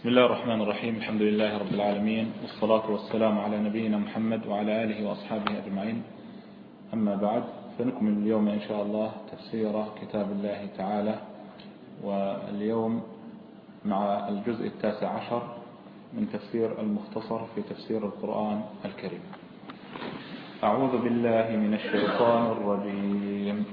بسم الله الرحمن الرحيم. الحمد لله رب العالمين. والصلاة والسلام على نبينا محمد وعلى آله وأصحابه أجمعين. أما بعد فنكمل اليوم إن شاء الله تفسير كتاب الله تعالى. واليوم مع الجزء التاسع عشر من تفسير المختصر في تفسير القرآن الكريم. أعوذ بالله من الشيطان الرجيم.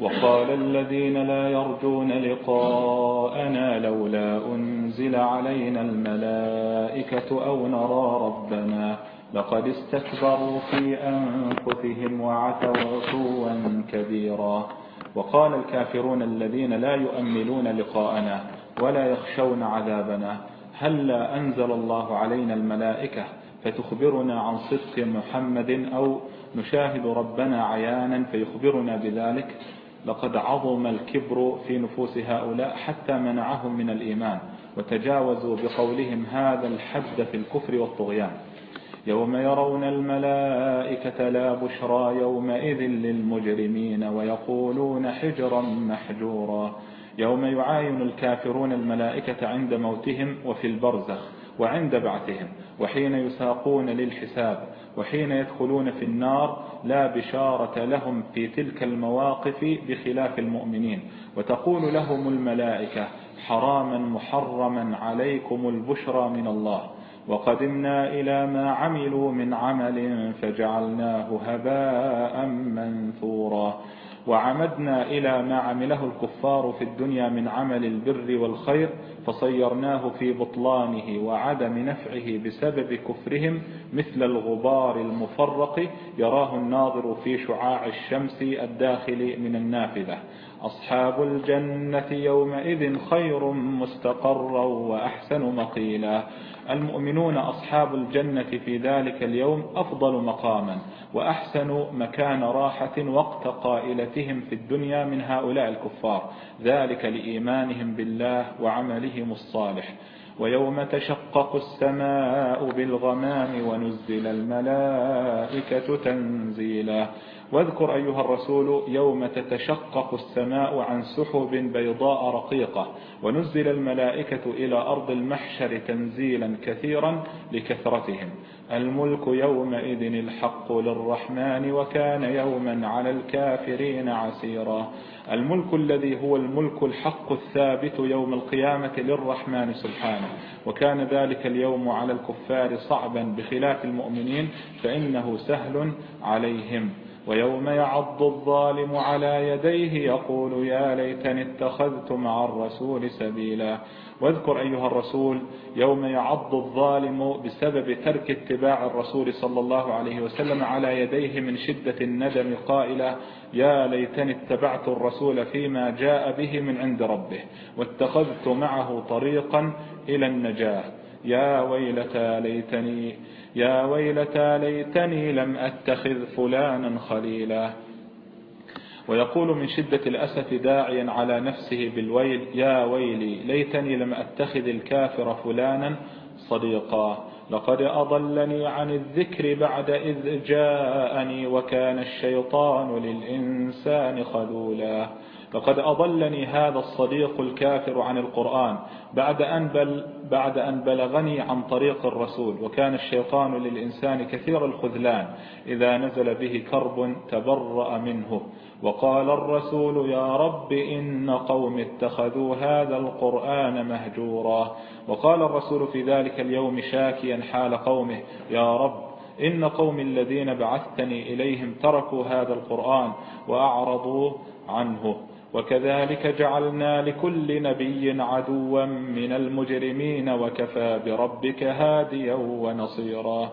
وقال الذين لا يرجون لقاءنا لولا أنزل علينا الملائكة أو نرى ربنا لقد استكبروا في أنفسهم وعتوا عتوا كبيرا. وقال الكافرون الذين لا يؤملون لقاءنا ولا يخشون عذابنا هل أنزل الله علينا الملائكة فتخبرنا عن صدق محمد أو نشاهد ربنا عيانا فيخبرنا بذلك؟ لقد عظم الكبر في نفوس هؤلاء حتى منعهم من الإيمان وتجاوزوا بقولهم هذا الحد في الكفر والطغيان. يوم يرون الملائكة لا بشرى يومئذ للمجرمين ويقولون حجرا محجورا. يوم يعاين الكافرون الملائكة عند موتهم وفي البرزخ وعند بعثهم وحين يساقون للحساب وحين يدخلون في النار لا بشارة لهم في تلك المواقف بخلاف المؤمنين. وتقول لهم الملائكة حراما محرما عليكم البشرى من الله وقدمنا إلى ما عملوا من عمل فجعلناه هباء منثورا. وعمدنا إلى ما عمله الكفار في الدنيا من عمل البر والخير فصيرناه في بطلانه وعدم نفعه بسبب كفرهم مثل الغبار المفرق يراه الناظر في شعاع الشمس الداخل من النافذة. أصحاب الجنة يومئذ خير مستقرا وأحسن مقيلا. المؤمنون أصحاب الجنة في ذلك اليوم أفضل مقاما وأحسن مكان راحة وقت قائلتهم في الدنيا من هؤلاء الكفار. ذلك لإيمانهم بالله وعملهم الصالح. ويوم تشقق السماء بالغمام ونزل الملائكة تنزيلا. واذكر أيها الرسول يوم تتشقق السماء عن سحب بيضاء رقيقة ونزل الملائكة إلى أرض المحشر تنزيلا كثيرا لكثرتهم. الملك يومئذ الحق للرحمن وكان يوما على الكافرين عسيرا. الملك الذي هو الملك الحق الثابت يوم القيامة للرحمن سبحانه. وكان ذلك اليوم على الكفار صعبا بخلاف المؤمنين فإنه سهل عليهم. ويوم يعض الظالم على يديه يقول يا ليتني اتخذت مع الرسول سبيلا. واذكر أيها الرسول يوم يعض الظالم بسبب ترك اتباع الرسول صلى الله عليه وسلم على يديه من شدة الندم قائلا يا ليتني اتبعت الرسول فيما جاء به من عند ربه واتخذت معه طريقا إلى النجاة. يا ويلتى ليتني يا ويلتى ليتني لم أتخذ فلانا خليلا. ويقول من شدة الأسف داعيا على نفسه بالويل يا ويلي ليتني لم أتخذ الكافر فلانا صديقا. لقد أضلني عن الذكر بعد إذ جاءني وكان الشيطان للإنسان خذولا. لقد أضلني هذا الصديق الكافر عن القرآن بعد أن, بل بعد أن بلغني عن طريق الرسول وكان الشيطان للإنسان كثير الخذلان إذا نزل به كرب تبرأ منه. وقال الرسول يا رب إن قوم اتخذوا هذا القرآن مهجورا. وقال الرسول في ذلك اليوم شاكيا حال قومه يا رب إن قوم الذين بعثتني إليهم تركوا هذا القرآن وأعرضوا عنه. وكذلك جعلنا لكل نبي عدوا من المجرمين وكفى بربك هاديا ونصيرا.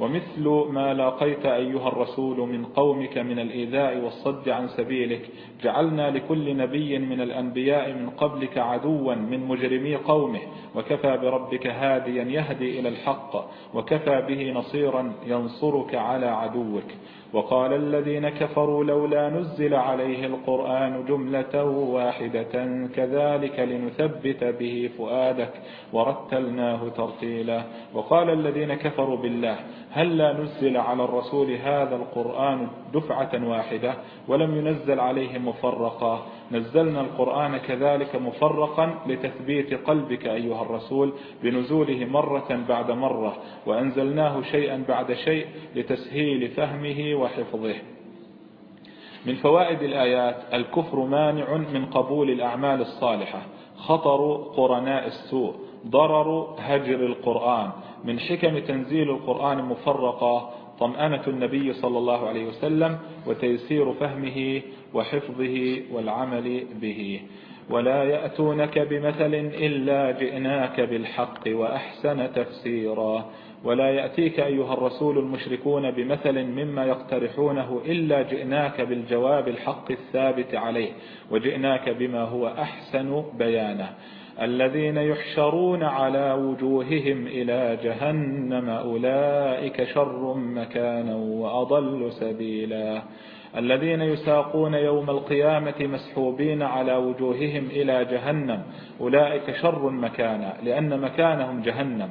ومثل ما لاقيت أيها الرسول من قومك من الإيذاء والصد عن سبيلك جعلنا لكل نبي من الأنبياء من قبلك عدوا من مجرمي قومه وكفى بربك هاديا يهدي إلى الحق وكفى به نصيرا ينصرك على عدوك. وقال الذين كفروا لولا نزل عليه القرآن جملة واحدة كذلك لنثبت به فؤادك ورتلناه ترتيلا. وقال الذين كفروا بالله هل لا نزل على الرسول هذا القرآن دفعة واحدة ولم ينزل عليه مفرقا نزلنا القرآن كذلك مفرقا لتثبيت قلبك أيها الرسول بنزوله مرة بعد مرة وأنزلناه شيئا بعد شيء لتسهيل فهمه وحفظه. من فوائد الآيات الكفر مانع من قبول الأعمال الصالحة خطر قرناء السوء ضرر هجر القرآن. من حكم تنزيل القرآن مفرقة طمأنة النبي صلى الله عليه وسلم وتيسير فهمه وحفظه والعمل به. ولا يأتونك بمثل إلا جئناك بالحق وأحسن تفسيرا. ولا يأتيك أيها الرسول المشركون بمثل مما يقترحونه إلا جئناك بالجواب الحق الثابت عليه وجئناك بما هو أحسن بيانه. الذين يحشرون على وجوههم إلى جهنم أولئك شر مكانا وأضل سبيلا. الذين يساقون يوم القيامة مسحوبين على وجوههم إلى جهنم أولئك شر مكانا لأن مكانهم جهنم.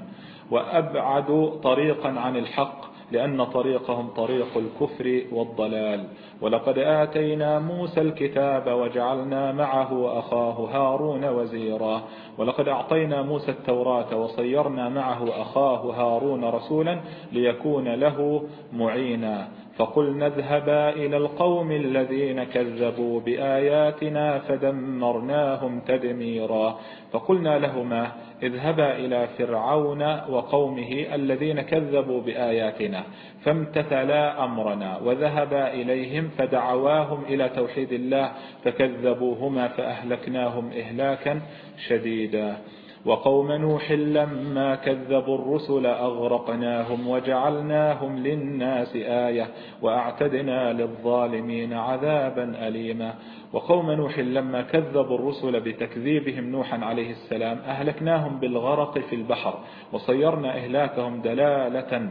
وأبعد طريقا عن الحق لأن طريقهم طريق الكفر والضلال. ولقد آتينا موسى الكتاب وجعلنا معه أخاه هارون وزيرا. ولقد أعطينا موسى التوراة وصيرنا معه أخاه هارون رسولا ليكون له معينا. فقل نذهبا إلى القوم الذين كذبوا بآياتنا فدمرناهم تدميرا. فقلنا لهما اذهبا إلى فرعون وقومه الذين كذبوا بآياتنا فامتثلا أمرنا وذهبا إليهم فدعواهم إلى توحيد الله فكذبوهما فأهلكناهم إهلاكا شديدا. وقوم نوح لما كذبوا الرسل أغرقناهم وجعلناهم للناس آية وأعتدنا للظالمين عذابا أليما. وقوم نوح لما كذبوا الرسل بتكذيبهم نوحا عليه السلام أهلكناهم بالغرق في البحر وصيرنا إهلاكهم دلالة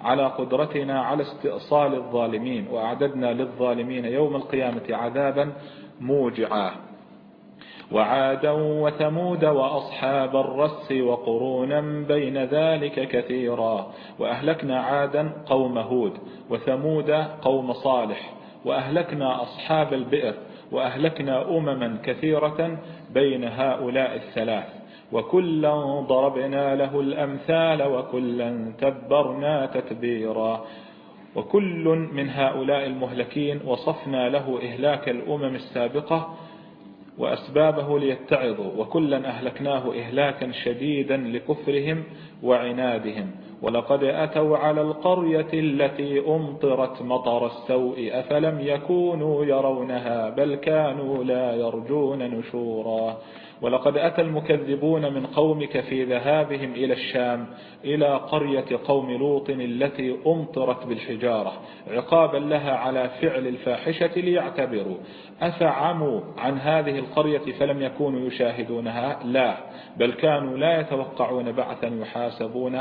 على قدرتنا على استئصال الظالمين وأعددنا للظالمين يوم القيامة عذابا موجعا. وعادا وثمود وأصحاب الرس وقرونا بين ذلك كثيرا. وأهلكنا عادا قوم هود وثمود قوم صالح وأهلكنا أصحاب البئر وأهلكنا أمما كثيرة بين هؤلاء الثلاث وكلا ضربنا له الأمثال وكلا تبرنا تتبيرا. وكل من هؤلاء المهلكين وصفنا له إهلاك الأمم السابقة وأسبابه ليتعظوا وكلا أهلكناه إهلاكا شديدا لكفرهم وعنادهم. ولقد أتوا على القرية التي أمطرت مطر السوء أفلم يكونوا يرونها بل كانوا لا يرجون نشورا. ولقد أتى المكذبون من قومك في ذهابهم إلى الشام إلى قرية قوم لوط التي أمطرت بالحجارة عقابا لها على فعل الفاحشة ليعتبروا. أفعموا عن هذه القرية فلم يكونوا يشاهدونها؟ لا بل كانوا لا يتوقعون بعثا يحاسبون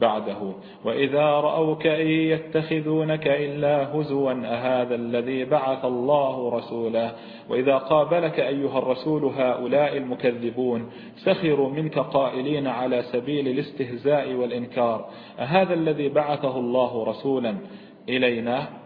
بعده. وإذا رأوك إن يتخذونك إلا هزوا أهذا الذي بعث الله رسوله. وإذا قابلك أيها الرسول هؤلاء المكذبون سخروا منك قائلين على سبيل الاستهزاء والإنكار. أهذا الذي بعثه الله رسولا إلينا؟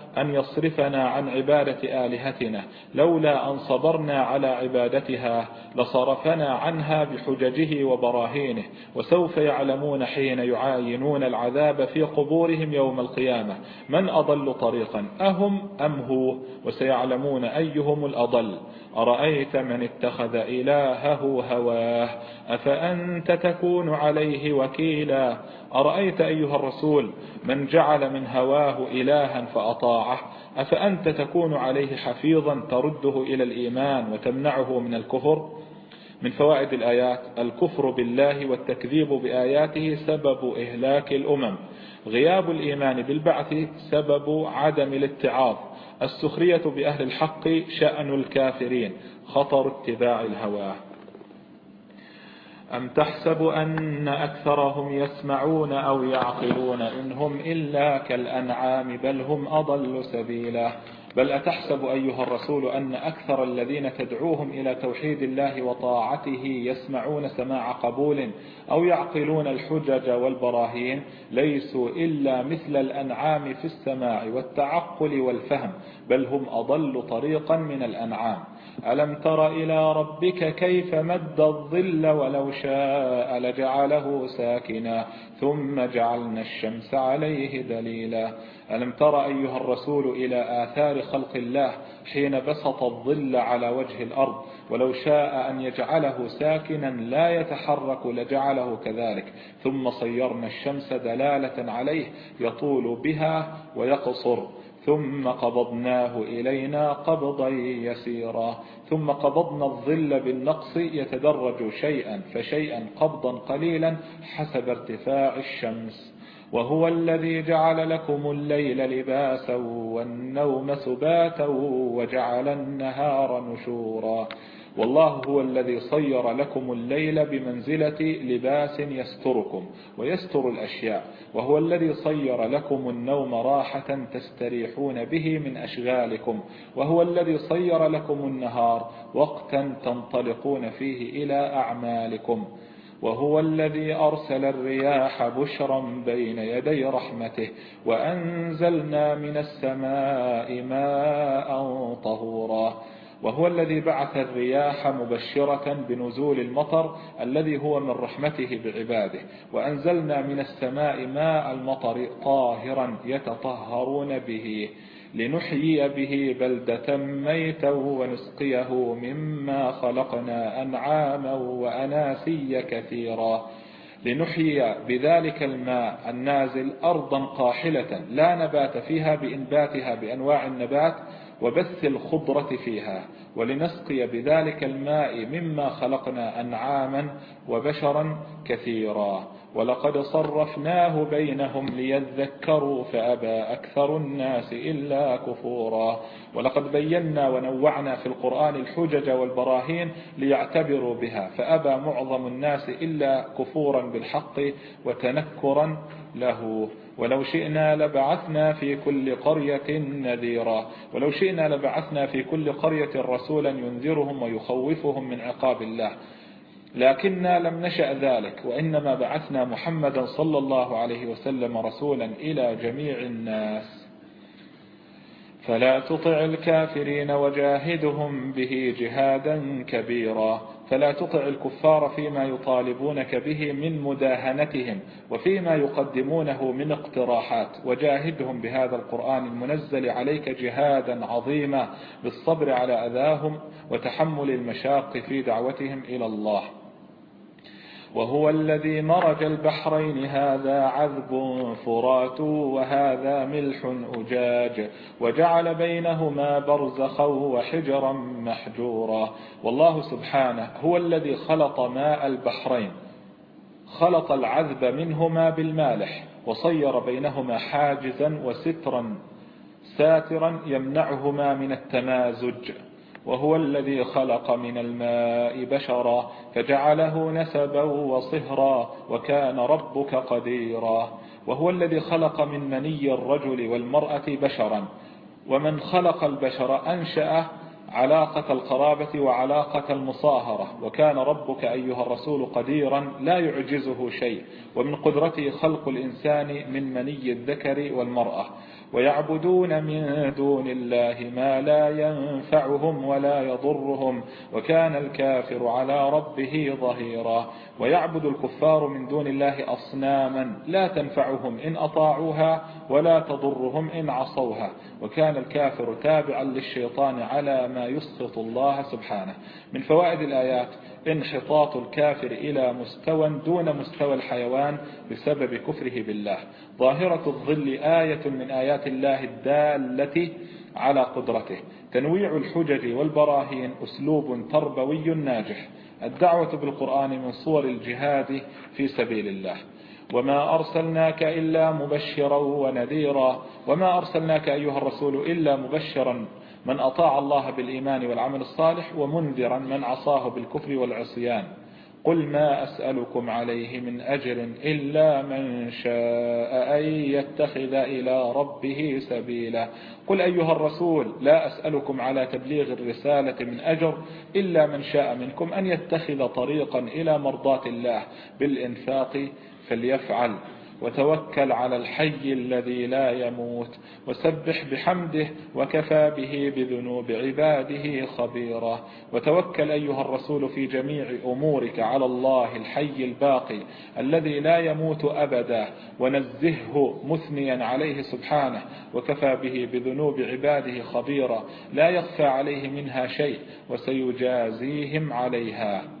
أن يصرفنا عن عبادة آلهتنا لولا أن صبرنا على عبادتها لصرفنا عنها بحججه وبراهينه وسوف يعلمون حين يعاينون العذاب في قبورهم يوم القيامة. من أضل طريقا أهم أم هو؟ وسيعلمون أيهم الأضل. أرأيت من اتخذ إلهه هواه؟ أفأنت تكون عليه وكيلا؟ أرأيت أيها الرسول من جعل من هواه إلها فأطاعه؟ أفأنت تكون عليه حفيظا ترده إلى الإيمان وتمنعه من الكفر؟ من فوائد الآيات الكفر بالله والتكذيب بآياته سبب إهلاك الأمم. غياب الإيمان بالبعث سبب عدم الاتعاظ. السخرية بأهل الحق شأن الكافرين خطر اتباع الهوى. أم تحسب أن أكثرهم يسمعون أو يعقلون إن هم إلا كالأنعام بل هم أضل سبيلا؟ بل أتحسب أيها الرسول أن أكثر الذين تدعوهم إلى توحيد الله وطاعته يسمعون سماع قبول أو يعقلون الحجج والبراهين ليسوا إلا مثل الأنعام في السماع والتعقل والفهم بل هم أضل طريقا من الأنعام. ألم تر إلى ربك كيف مد الظل ولو شاء لجعله ساكنا ثم جعلنا الشمس عليه دليلا. ألم تر أيها الرسول إلى آثار خلق الله حين بسط الظل على وجه الأرض ولو شاء أن يجعله ساكنا لا يتحرك لجعله كذلك. ثم صيرنا الشمس دلالة عليه يطول بها ويقصر. ثم قبضناه إلينا قبضا يسيرا. ثم قبضنا الظل بالنقص يتدرج شيئا فشيئا قبضا قليلا حسب ارتفاع الشمس. وهو الذي جعل لكم الليل لباسا والنوم سباتا وجعل النهار نشورا. والله هو الذي صير لكم الليل بمنزلة لباس يستركم ويستر الأشياء. وهو الذي صير لكم النوم راحة تستريحون به من أشغالكم. وهو الذي صير لكم النهار وقتا تنطلقون فيه إلى أعمالكم. وهو الذي أرسل الرياح بشرا بين يدي رحمته وأنزلنا من السماء ماء طهورا. وهو الذي بعث الرياح مبشرة بنزول المطر الذي هو من رحمته بعباده. وأنزلنا من السماء ماء المطر طاهرا يتطهرون به. لنحيي به بلدة ميتا ونسقيه مما خلقنا أنعاما وأناسيا كثيرا. لنحيي بذلك الماء النازل أرضا قاحلة لا نبات فيها بإنباتها بأنواع النبات وبث الخضرة فيها. ولنسقي بذلك الماء مما خلقنا أنعاما وبشرا كثيرا. ولقد صرفناه بينهم ليذكروا فأبى أكثر الناس إلا كفورا. ولقد بينا ونوعنا في القرآن الحجج والبراهين ليعتبروا بها فأبى معظم الناس إلا كفورا بالحق وتنكرا له. ولو شئنا لبعثنا في كل قرية نذيرا. ولو شئنا لبعثنا في كل قرية رسولا ينذرهم ويخوفهم من عقاب الله. لكننا لم نشأ ذلك وإنما بعثنا محمدا صلى الله عليه وسلم رسولا إلى جميع الناس. فلا تطع الكافرين وجاهدهم به جهادا كبيرا. فلا تطع الكفار فيما يطالبونك به من مداهنتهم وفيما يقدمونه من اقتراحات. وجاهدهم بهذا القرآن المنزل عليك جهادا عظيما بالصبر على أذاهم وتحمل المشاق في دعوتهم إلى الله. وهو الذي مرج البحرين هذا عذب فرات وهذا ملح أجاج وجعل بينهما برزخا وحجرا محجورا. والله سبحانه هو الذي خلط ماء البحرين خلط العذب منهما بالمالح وصير بينهما حاجزا وسترا ساترا يمنعهما من التمازج. وهو الذي خلق من الماء بشرا فجعله نسبا وصهرا وكان ربك قديرا. وهو الذي خلق من مني الرجل والمرأة بشرا. ومن خلق البشر أنشأه علاقة القرابة وعلاقة المصاهرة. وكان ربك أيها الرسول قديرا لا يعجزه شيء ومن قدرته خلق الإنسان من مني الذكر والمرأة. ويعبدون من دون الله ما لا ينفعهم ولا يضرهم وكان الكافر على ربه ظهيرا. ويعبد الكفار من دون الله أصناما لا تنفعهم إن أطاعوها ولا تضرهم إن عصوها. وكان الكافر تابعا للشيطان على ما يسخط الله سبحانه. من فوائد الآيات انحطاط الكافر إلى مستوى دون مستوى الحيوان بسبب كفره بالله. ظاهرة الظل آية من آيات الله الدالة على قدرته. تنويع الحجج والبراهين أسلوب تربوي ناجح. الدعوة بالقرآن من صور الجهاد في سبيل الله. وما أرسلناك إلا مبشرا ونذيرا. وما أرسلناك أيها الرسول إلا مبشرا من أطاع الله بالإيمان والعمل الصالح ومنذرا من عصاه بالكفر والعصيان. قل ما أسألكم عليه من أجر إلا من شاء أن يتخذ إلى ربه سبيلا. قل أيها الرسول لا أسألكم على تبليغ الرسالة من أجر إلا من شاء منكم أن يتخذ طريقا إلى مرضاة الله. بالإنفاق فليفعل. وتوكل على الحي الذي لا يموت وسبح بحمده وكفى به بذنوب عباده خبيرا. وتوكل أيها الرسول في جميع أمورك على الله الحي الباقي الذي لا يموت أبدا ونزهه مثنيا عليه سبحانه وكفى به بذنوب عباده خبيرا. لا يخفى عليه منها شيء وسيجازيهم عليها.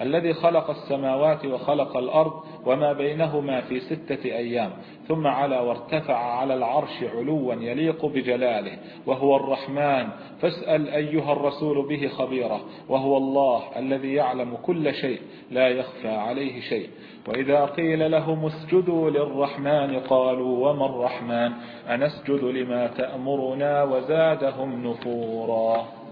الذي خلق السماوات وخلق الأرض وما بينهما في ستة أيام ثم على وارتفع على العرش علوا يليق بجلاله وهو الرحمن. فاسأل أيها الرسول به خبيرا وهو الله الذي يعلم كل شيء لا يخفى عليه شيء. وإذا قيل لهم اسجدوا للرحمن قالوا وما الرحمن؟ أنسجد لما تأمرنا وزادهم نفورا.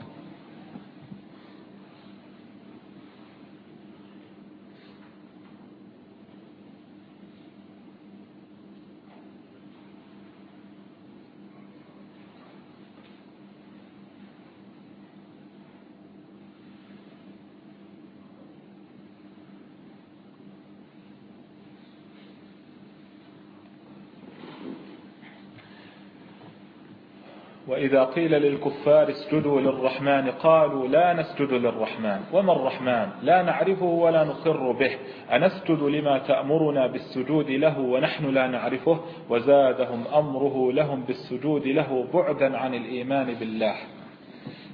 وإذا قيل للكفار اسجدوا للرحمن قالوا لا نسجد للرحمن. وما الرحمن؟ لا نعرفه ولا نقر به. أنسجد لما تأمرنا بالسجود له ونحن لا نعرفه؟ وزادهم أمره لهم بالسجود له بعدا عن الإيمان بالله.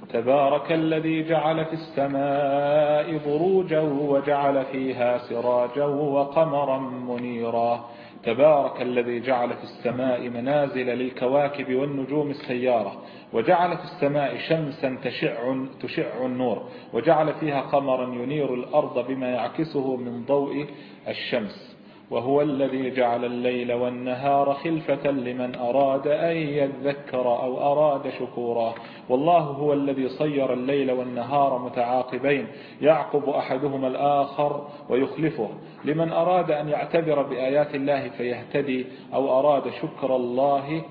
تبارك الذي جعل في السماء بروجا وجعل فيها سراجا وقمرا منيرا. تبارك الذي جعل في السماء منازل للكواكب والنجوم السيارة وجعل في السماء شمسا تشع, تشع النور وجعل فيها قمرا ينير الأرض بما يعكسه من ضوء الشمس. وهو الذي جعل الليل والنهار خلفة لمن أراد أن يذكر أو أراد شكورا. والله هو الذي صير الليل والنهار متعاقبين. يعقب أحدهما الآخر ويخلفه. لمن أراد أن يعتبر بآيات الله فيهتدي أو أراد شكر الله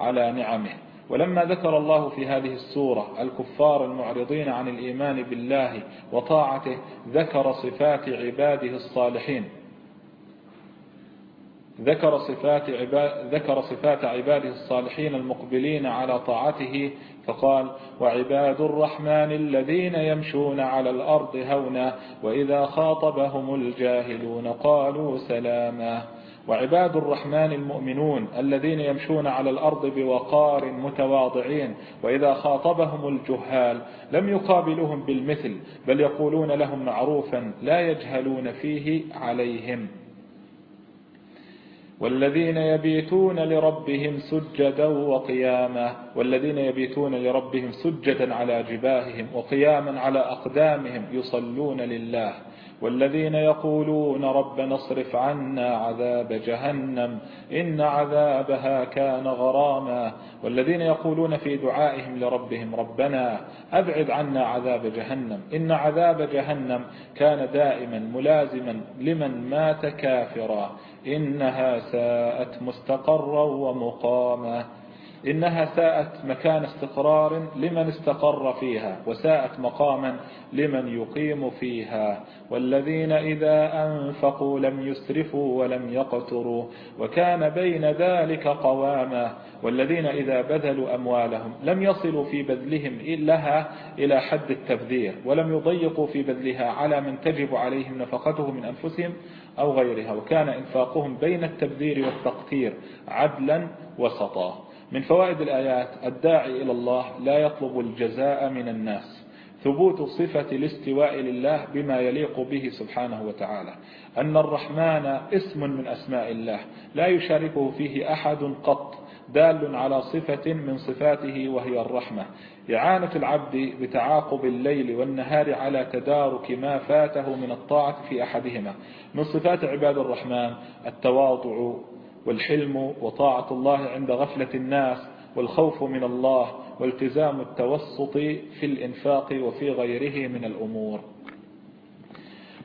على نعمه. ولما ذكر الله في هذه السورة الكفار المعرضين عن الإيمان بالله وطاعته ذكر صفات عباده الصالحين. ذكر صفات, عباد ذكر صفات عباده الصالحين المقبلين على طاعته فقال وعباد الرحمن الذين يمشون على الأرض هونا وإذا خاطبهم الجاهلون قالوا سلاما. وعباد الرحمن المؤمنون الذين يمشون على الأرض بوقار متواضعين وإذا خاطبهم الجهال لم يقابلهم بالمثل بل يقولون لهم معروفا لا يجهلون فيه عليهم. والذين يبيتون لربهم سجدا وقياما والذين يبيتون لربهم سجدا على جباههم وقياما على أقدامهم يصلون لله. والذين يقولون ربنا اصرف عنا عذاب جهنم إن عذابها كان غراما. والذين يقولون في دعائهم لربهم ربنا أبعد عنا عذاب جهنم إن عذاب جهنم كان دائما ملازما لمن مات كافرا. إنها ساءت مستقرا ومقاما. إنها ساءت مكان استقرار لمن استقر فيها وساءت مقاما لمن يقيم فيها. والذين إذا أنفقوا لم يسرفوا ولم يقتروا وكان بين ذلك قواما والذين إذا بذلوا أموالهم لم يصلوا في بذلهم لها إلى حد التبذير ولم يضيقوا في بذلها على من تجب عليهم نفقته من أنفسهم أو غيرها. وكان إنفاقهم بين التبذير والتقتير عدلا وسطا. من فوائد الآيات الداعي إلى الله لا يطلب الجزاء من الناس. ثبوت صفة الاستواء لله بما يليق به سبحانه وتعالى. أن الرحمن اسم من أسماء الله لا يشاركه فيه أحد قط دال على صفة من صفاته وهي الرحمة. إعانة العبد بتعاقب الليل والنهار على تدارك ما فاته من الطاعة في أحدهما. من صفات عباد الرحمن التواضع والحلم وطاعة الله عند غفلة الناس والخوف من الله والتزام التوسط في الإنفاق وفي غيره من الأمور.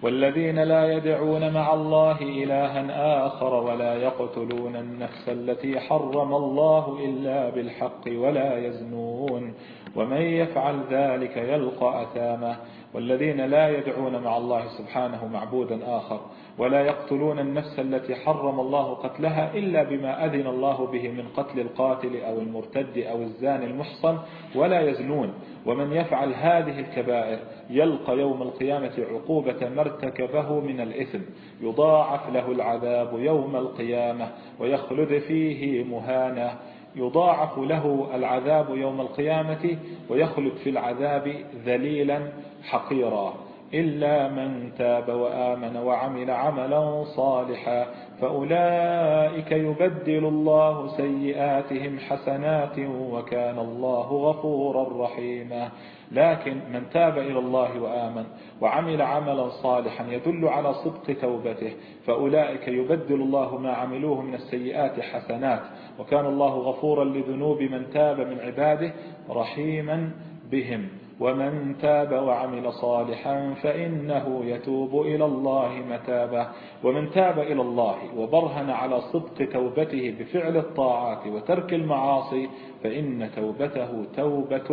والذين لا يدعون مع الله إلها آخر ولا يقتلون النفس التي حرم الله إلا بالحق ولا يزنون ومن يفعل ذلك يلقى أثاما والذين لا يدعون مع الله سبحانه معبودا آخر ولا يقتلون النفس التي حرم الله قتلها إلا بما أذن الله به من قتل القاتل أو المرتد أو الزان المحصن ولا يزنون. ومن يفعل هذه الكبائر يلقى يوم القيامة عقوبة ما ارتكبه من الإثم يضاعف له العذاب يوم القيامة ويخلد فيه مهانا يضاعف له العذاب يوم القيامة ويخلد في العذاب ذليلا حقيرا. إلا من تاب وآمن وعمل عملا صالحا فأولئك يبدل الله سيئاتهم حسنات وكان الله غفورا رحيما. لكن من تاب إلى الله وآمن وعمل عملا صالحا يدل على صدق توبته فأولئك يبدل الله ما عملوه من السيئات حسنات وكان الله غفورا لذنوب من تاب من عباده رحيما بهم. ومن تاب وعمل صالحا فإنه يتوب إلى الله متابا ومن تاب إلى الله وبرهن على صدق توبته بفعل الطاعات وترك المعاصي فإن توبته توبة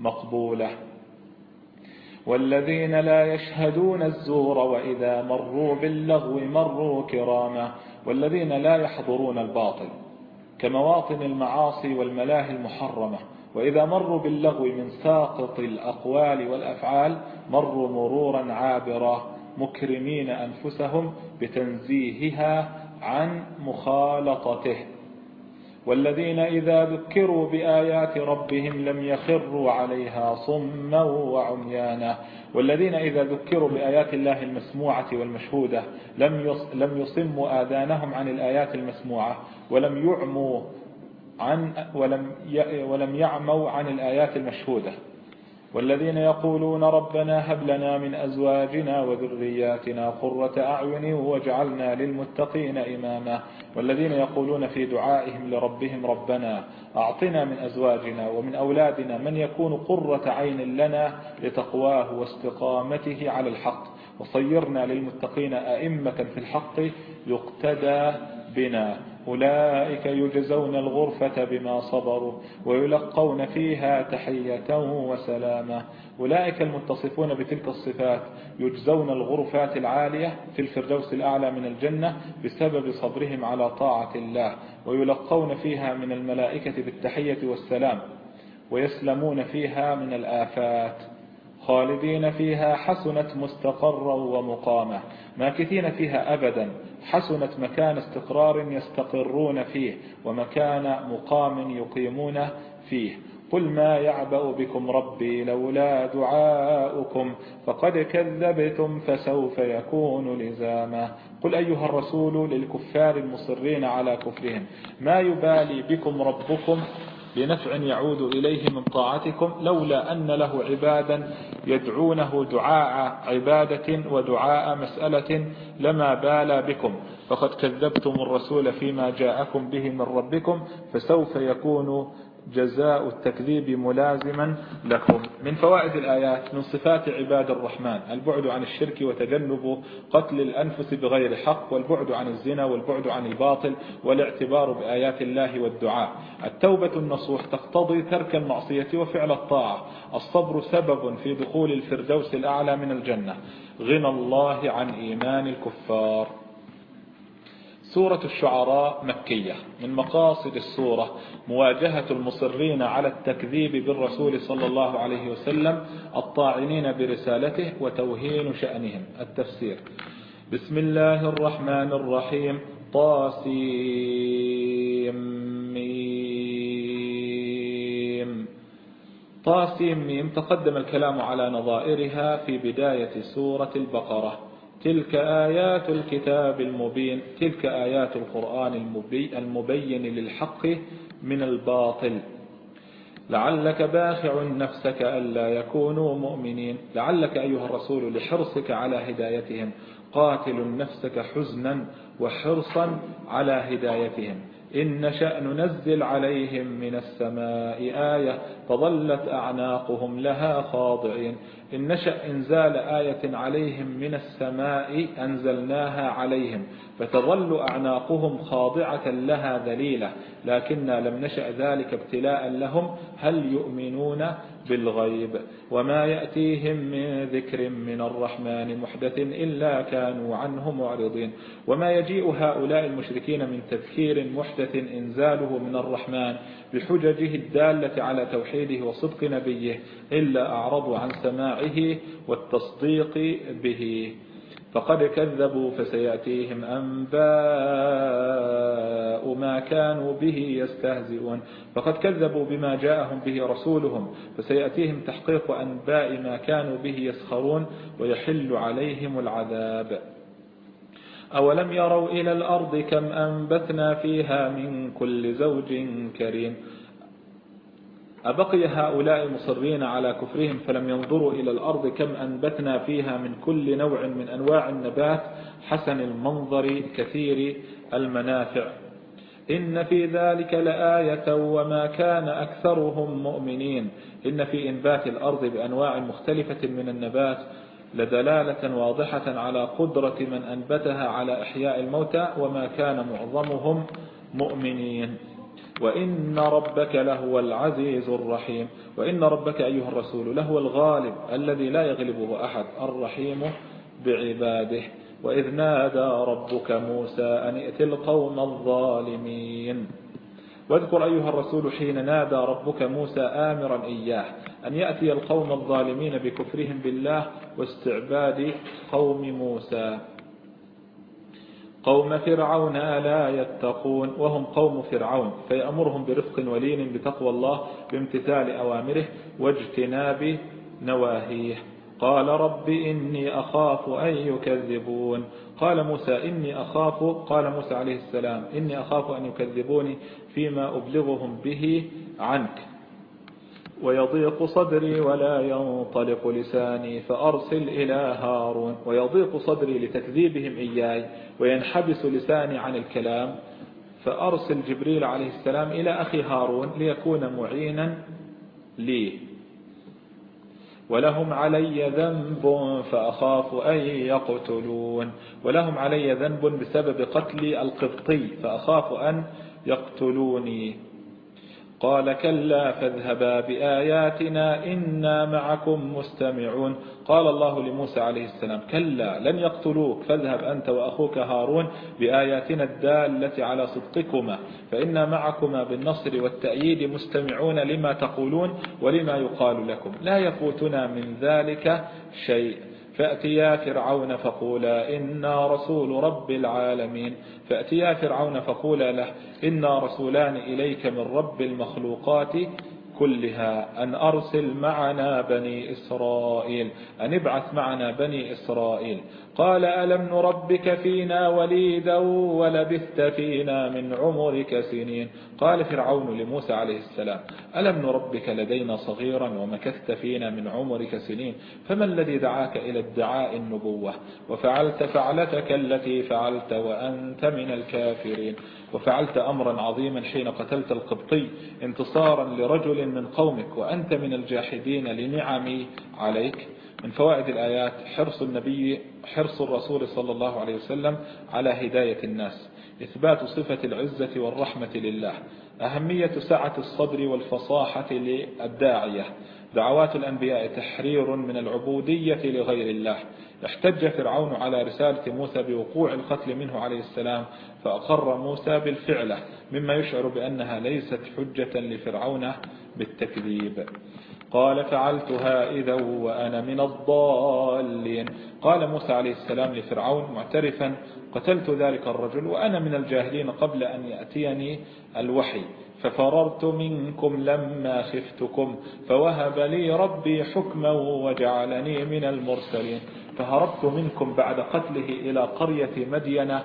مقبولة والذين لا يشهدون الزور وإذا مروا باللغو مروا كراما والذين لا يحضرون الباطل كمواطن المعاصي والملاهي المحرمة وإذا مروا باللغو من ساقط الأقوال والأفعال مروا مرورا عابرا مكرمين أنفسهم بتنزيهها عن مخالطته. والذين إذا ذكروا بآيات ربهم لم يخروا عليها صما وعميانا. والذين إذا ذكروا بآيات الله المسموعة والمشهودة لم لم يصموا آذانهم عن الآيات المسموعة ولم يعموا عن ولم ولم يعموا عن الآيات المشهودة. والذين يقولون ربنا هب لنا من أزواجنا وذرياتنا قرة أعين واجعلنا للمتقين إماما. والذين يقولون في دعائهم لربهم ربنا أعطنا من أزواجنا ومن أولادنا من يكون قرة عين لنا لتقواه واستقامته على الحق. وصيرنا للمتقين أئمة في الحق يقتدى بنا. أولئك يجزون الغرفة بما صبروا ويلقون فيها تحية وسلاما أولئك المتصفون بتلك الصفات يجزون الغرفات العالية في الفردوس الأعلى من الجنة بسبب صبرهم على طاعة الله ويلقون فيها من الملائكة بالتحية والسلام ويسلمون فيها من الآفات. خالدين فيها حسنت مستقرا ومقاما. ماكثين فيها أبدا. حسنت مكان استقرار يستقرون فيه ومكان مقام يقيمون فيه. قل ما يعبأ بكم ربي لولا دعاؤكم فقد كذبتم فسوف يكون لزاما. قل أيها الرسول للكفار المصرين على كفرهم ما يبالي بكم ربكم بنفع يعود إليه من طاعتكم لولا أن له عبادا يدعونه دعاء عبادة ودعاء مسألة لما بالى بكم. فقد كذبتم الرسول فيما جاءكم به من ربكم فسوف يكون جزاء التكذيب ملازما لكم. من فوائد الآيات من صفات عباد الرحمن البعد عن الشرك وتجنب قتل الأنفس بغير حق والبعد عن الزنا والبعد عن الباطل والاعتبار بآيات الله والدعاء. التوبة النصوح تقتضي ترك المعصية وفعل الطاعة. الصبر سبب في دخول الفردوس الأعلى من الجنة. غنى الله عن إيمان الكفار. سورة الشعراء مكية. من مقاصد السورة مواجهة المصرين على التكذيب بالرسول صلى الله عليه وسلم الطاعنين برسالته وتوهين شأنهم. التفسير. بسم الله الرحمن الرحيم. طاسيم. طاسيم تقدم الكلام على نظائرها في بداية سورة البقرة. تلك آيات الكتاب المبين تلك آيات القرآن المبين للحق من الباطل لعلك باخع نفسك ألا يكونوا مؤمنين. لعلك أيها الرسول لحرصك على هدايتهم. قاتل نفسك حزنا وحرصا على هدايتهم. إن نشأ ننزل عليهم من السماء آية فظلت أعناقهم لها خاضعين. إن نشأ إنزال آية عليهم من السماء أنزلناها عليهم فتظل أعناقهم خاضعة لها ذليلة. لكننا لم نشأ ذلك ابتلاء لهم هل يؤمنون بالغيب؟ وما يأتيهم من ذكر من الرحمن محدث إلا كانوا عنه معرضين. وما يجيء هؤلاء المشركين من تذكير محدث إنزاله من الرحمن بحججه الدالة على توحيده وصدق نبيه إلا أعرضوا عن سماعه والتصديق به. فقد كذبوا فسيأتيهم أنباء ما كانوا به يستهزئون. فقد كذبوا بما جاءهم به رسولهم فسيأتيهم تحقيق أنباء ما كانوا به يسخرون ويحل عليهم العذاب. أولم يروا إلى الأرض كم أنبتنا فيها من كل زوج كريم. أبقي هؤلاء مصرين على كفرهم فلم ينظروا إلى الأرض كم أنبتنا فيها من كل نوع من أنواع النبات حسن المنظر كثير المنافع. إن في ذلك لآية وما كان أكثرهم مؤمنين. إن في إنبات الأرض بأنواع مختلفة من النبات لدلالة واضحة على قدرة من أنبتها على إحياء الموتى وما كان معظمهم مؤمنين. وإن ربك لهو العزيز الرحيم. وإن ربك أيها الرسول لهو الغالب الذي لا يغلبه أحد الرحيم بعباده. وإذ نادى ربك موسى أن ائت القوم الظالمين. واذكر أيها الرسول حين نادى ربك موسى آمرا إياه أن يأتي القوم الظالمين بكفرهم بالله واستعباد قوم موسى. قوم فرعون لا يتقون وهم قوم فرعون فيأمرهم برفق ولين بتقوى الله بامتثال أوامره واجتناب نواهيه. قال رب إني أخاف أن يكذبون. قال موسى إني أخاف قال موسى عليه السلام إني أخاف أن يكذبوني فيما أبلغهم به عنك. ويضيق صدري ولا ينطلق لساني فأرسل إلى هارون. ويضيق صدري لتكذيبهم إياي وينحبس لساني عن الكلام فأرسل جبريل عليه السلام إلى أخي هارون ليكون معينا لي. ولهم علي ذنب فأخاف أن يقتلون. ولهم علي ذنب بسبب قتل القبطي فأخاف أن يقتلوني. قال كلا فاذهبا بآياتنا إنا معكم مستمعون. قال الله لموسى عليه السلام كلا لن يقتلوك فاذهب أنت وأخوك هارون بآياتنا الدالة على صدقكما فإنا معكما بالنصر والتأييد مستمعون لما تقولون ولما يقال لكم. لا يفوتنا من ذلك شيء. فأتيا فرعون فقولا إنا رسول رب العالمين. فأتيا فرعون فقولا له إنا رسولان إليك من رب المخلوقات كلها أن أرسل معنا بني إسرائيل أن ابعث معنا بني إسرائيل. قال ألم نربك فينا وليدا ولبثت فينا من عمرك سنين؟ قال فرعون لموسى عليه السلام ألم نربك لدينا صغيرا ومكثت فينا من عمرك سنين؟ فما الذي دعاك إلى ادعاء النبوة؟ وفعلت فعلتك التي فعلت وأنت من الكافرين. وفعلت أمرا عظيما حين قتلت القبطي انتصارا لرجل من قومك وأنت من الجاحدين لنعمي عليك. من فوائد الآيات حرص النبي حرص الرسول صلى الله عليه وسلم على هداية الناس إثبات صفة العزة والرحمة لله أهمية سعة الصدر والفصاحة للداعية. دعوات الأنبياء تحرير من العبودية لغير الله. احتج فرعون على رسالة موسى بوقوع القتل منه عليه السلام فأقر موسى بالفعلة مما يشعر بأنها ليست حجة لفرعون بالتكذيب. قال فعلتها إذا وأنا من الضالين. قال موسى عليه السلام لفرعون معترفا قتلت ذلك الرجل وأنا من الجاهلين قبل أن يأتيني الوحي. ففررت منكم لما خفتكم فوهب لي ربي حكما وجعلني من المرسلين. فهربت منكم بعد قتله إلى قرية مدينة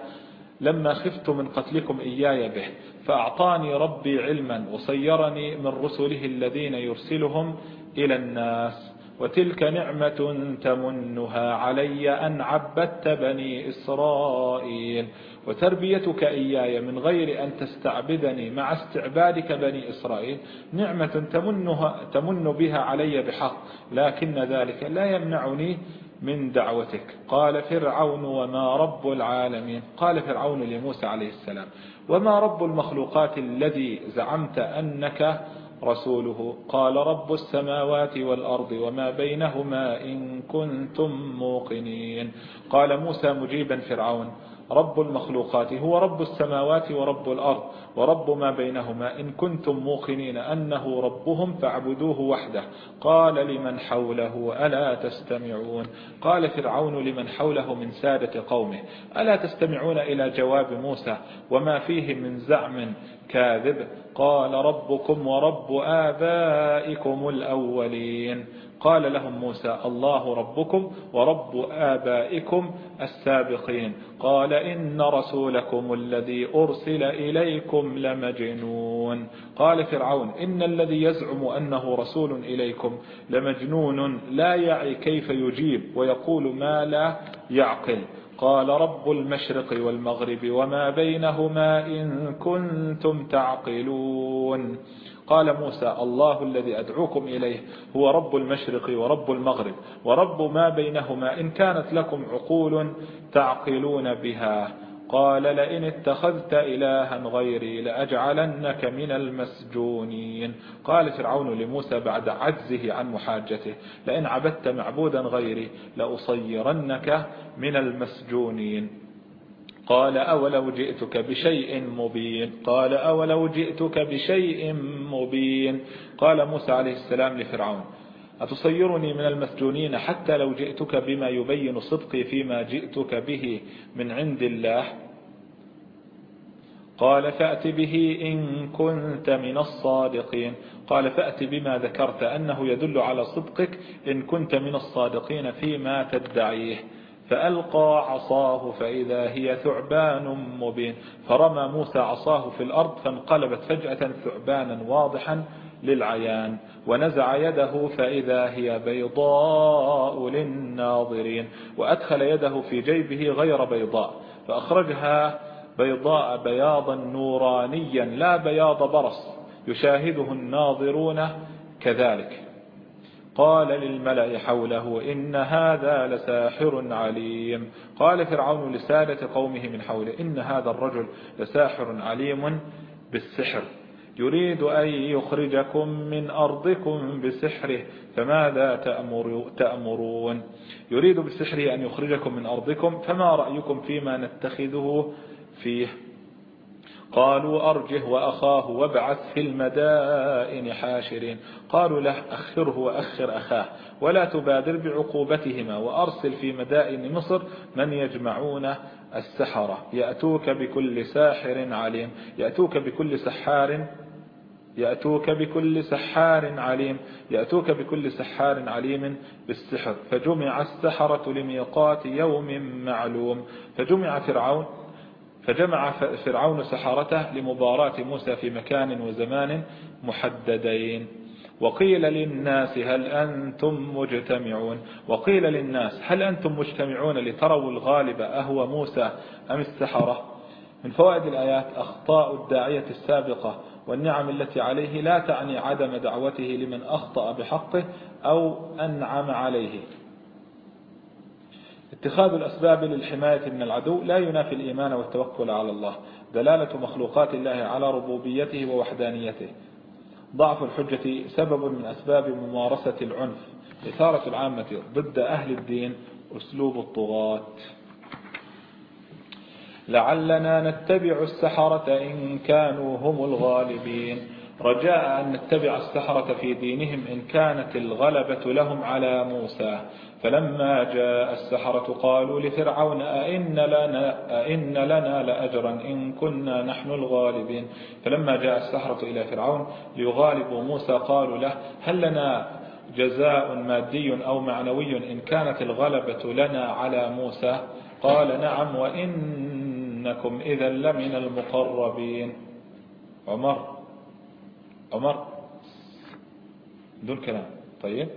لما خفت من قتلكم إياي به. فأعطاني ربي علما وصيرني من رسله الذين يرسلهم إلى الناس. وتلك نعمة تمنها علي أن عبدت بني إسرائيل. وتربيتك إياي من غير أن تستعبدني مع استعبادك بني إسرائيل نعمة تمنها تمن بها علي بحق لكن ذلك لا يمنعني من دعوتك. قال فرعون وما رب العالمين قال فرعون لموسى عليه السلام وما رب المخلوقات الذي زعمت أنك رسوله؟ قال رب السماوات والأرض وما بينهما إن كنتم موقنين. قال موسى مجيبا فرعون رب المخلوقات هو رب السماوات ورب الأرض ورب ما بينهما. إن كنتم موقنين أنه ربهم فاعبدوه وحده. قال لمن حوله ألا تستمعون؟ قال فرعون لمن حوله من سادة قومه ألا تستمعون إلى جواب موسى؟ وما فيه من زعم كاذب؟ قال ربكم ورب آبائكم الأولين. قال لهم موسى الله ربكم ورب آبائكم السابقين. قال إن رسولكم الذي أرسل إليكم لمجنون. قال فرعون إن الذي يزعم أنه رسول إليكم لمجنون لا يعي كيف يجيب ويقول ما لا يعقل. قال رب المشرق والمغرب وما بينهما إن كنتم تعقلون. قال موسى الله الذي أدعوكم إليه هو رب المشرق ورب المغرب ورب ما بينهما. إن كانت لكم عقول تعقلون بها. قال لئن اتخذت إلها غيري لأجعلنك من المسجونين. قال فرعون لموسى بعد عجزه عن محاجته لئن عبدت معبودا غيري لأصيرنك من المسجونين. قال أولو جئتك بشيء مبين قال أولو جئتك بشيء مبين قال موسى عليه السلام لفرعون أتصيرني من المسجونين حتى لو جئتك بما يبين صدقي فيما جئتك به من عند الله قال فأت به إن كنت من الصادقين قال فأت بما ذكرت أنه يدل على صدقك إن كنت من الصادقين فيما تدعيه فألقى عصاه فإذا هي ثعبان مبين. فرمى موسى عصاه في الأرض فانقلبت فجأة ثعبانا واضحا للعيان ونزع يده فإذا هي بيضاء للناظرين وأدخل يده في جيبه غير بيضاء فأخرجها بيضاء بياضا نورانيا لا بياض برص يشاهده الناظرون كذلك. قال للملأ حوله إن هذا لساحر عليم. قال فرعون لسادة قومه من حوله إن هذا الرجل لساحر عليم بالسحر. يريد أن يخرجكم من أرضكم بسحره فماذا تأمر تأمرون؟ يريد بسحره أن يخرجكم من أرضكم فما رأيكم فيما نتخذه فيه؟ قالوا أرجه وأخاه وابعث في المدائن حاشرين. قالوا له أخره وأخر أخاه ولا تبادر بعقوبتهما وأرسل في مدائن مصر من يجمعون السحرة. يأتوك بكل ساحر عليم. يأتوك بكل سحار يأتوك بكل سحار عليم. يأتوك بكل سحار عليم بالسحر. فجمع السحرة لميقات يوم معلوم. فجمع فرعون فجمع فرعون سحرته لمباراة موسى في مكان وزمان محددين. وقيل للناس هل أنتم مجتمعون؟ وقيل للناس هل أنتم مجتمعون لتروا الغالب أهو موسى أم السحرة؟ من فوائد الآيات أخطاء الداعية السابقة والنعم التي عليه لا تعني عدم دعوته لمن أخطأ بحقه أو أنعم عليه. اتخاذ الأسباب للحماية من العدو لا ينافي الإيمان والتوكل على الله. دلالة مخلوقات الله على ربوبيته ووحدانيته. ضعف الحجة سبب من أسباب ممارسة العنف. إثارة العامة ضد أهل الدين. أسلوب الطغاة. لعلنا نتبع السحرة إن كانوا هم الغالبين. رجاء أن نتبع السحرة في دينهم إن كانت الغلبة لهم على موسى. فلما جاء السحرة قالوا لفرعون أئن لنا, أئن لنا لأجرا إن كنا نحن الغالبين. فلما جاء السحرة إلى فرعون ليغالبوا موسى قالوا له هل لنا جزاء مادي أو معنوي إن كانت الغلبة لنا على موسى؟ قال نعم وإن إنكم إذا لمن المقربين. عمر عمر دون كلام. طيب.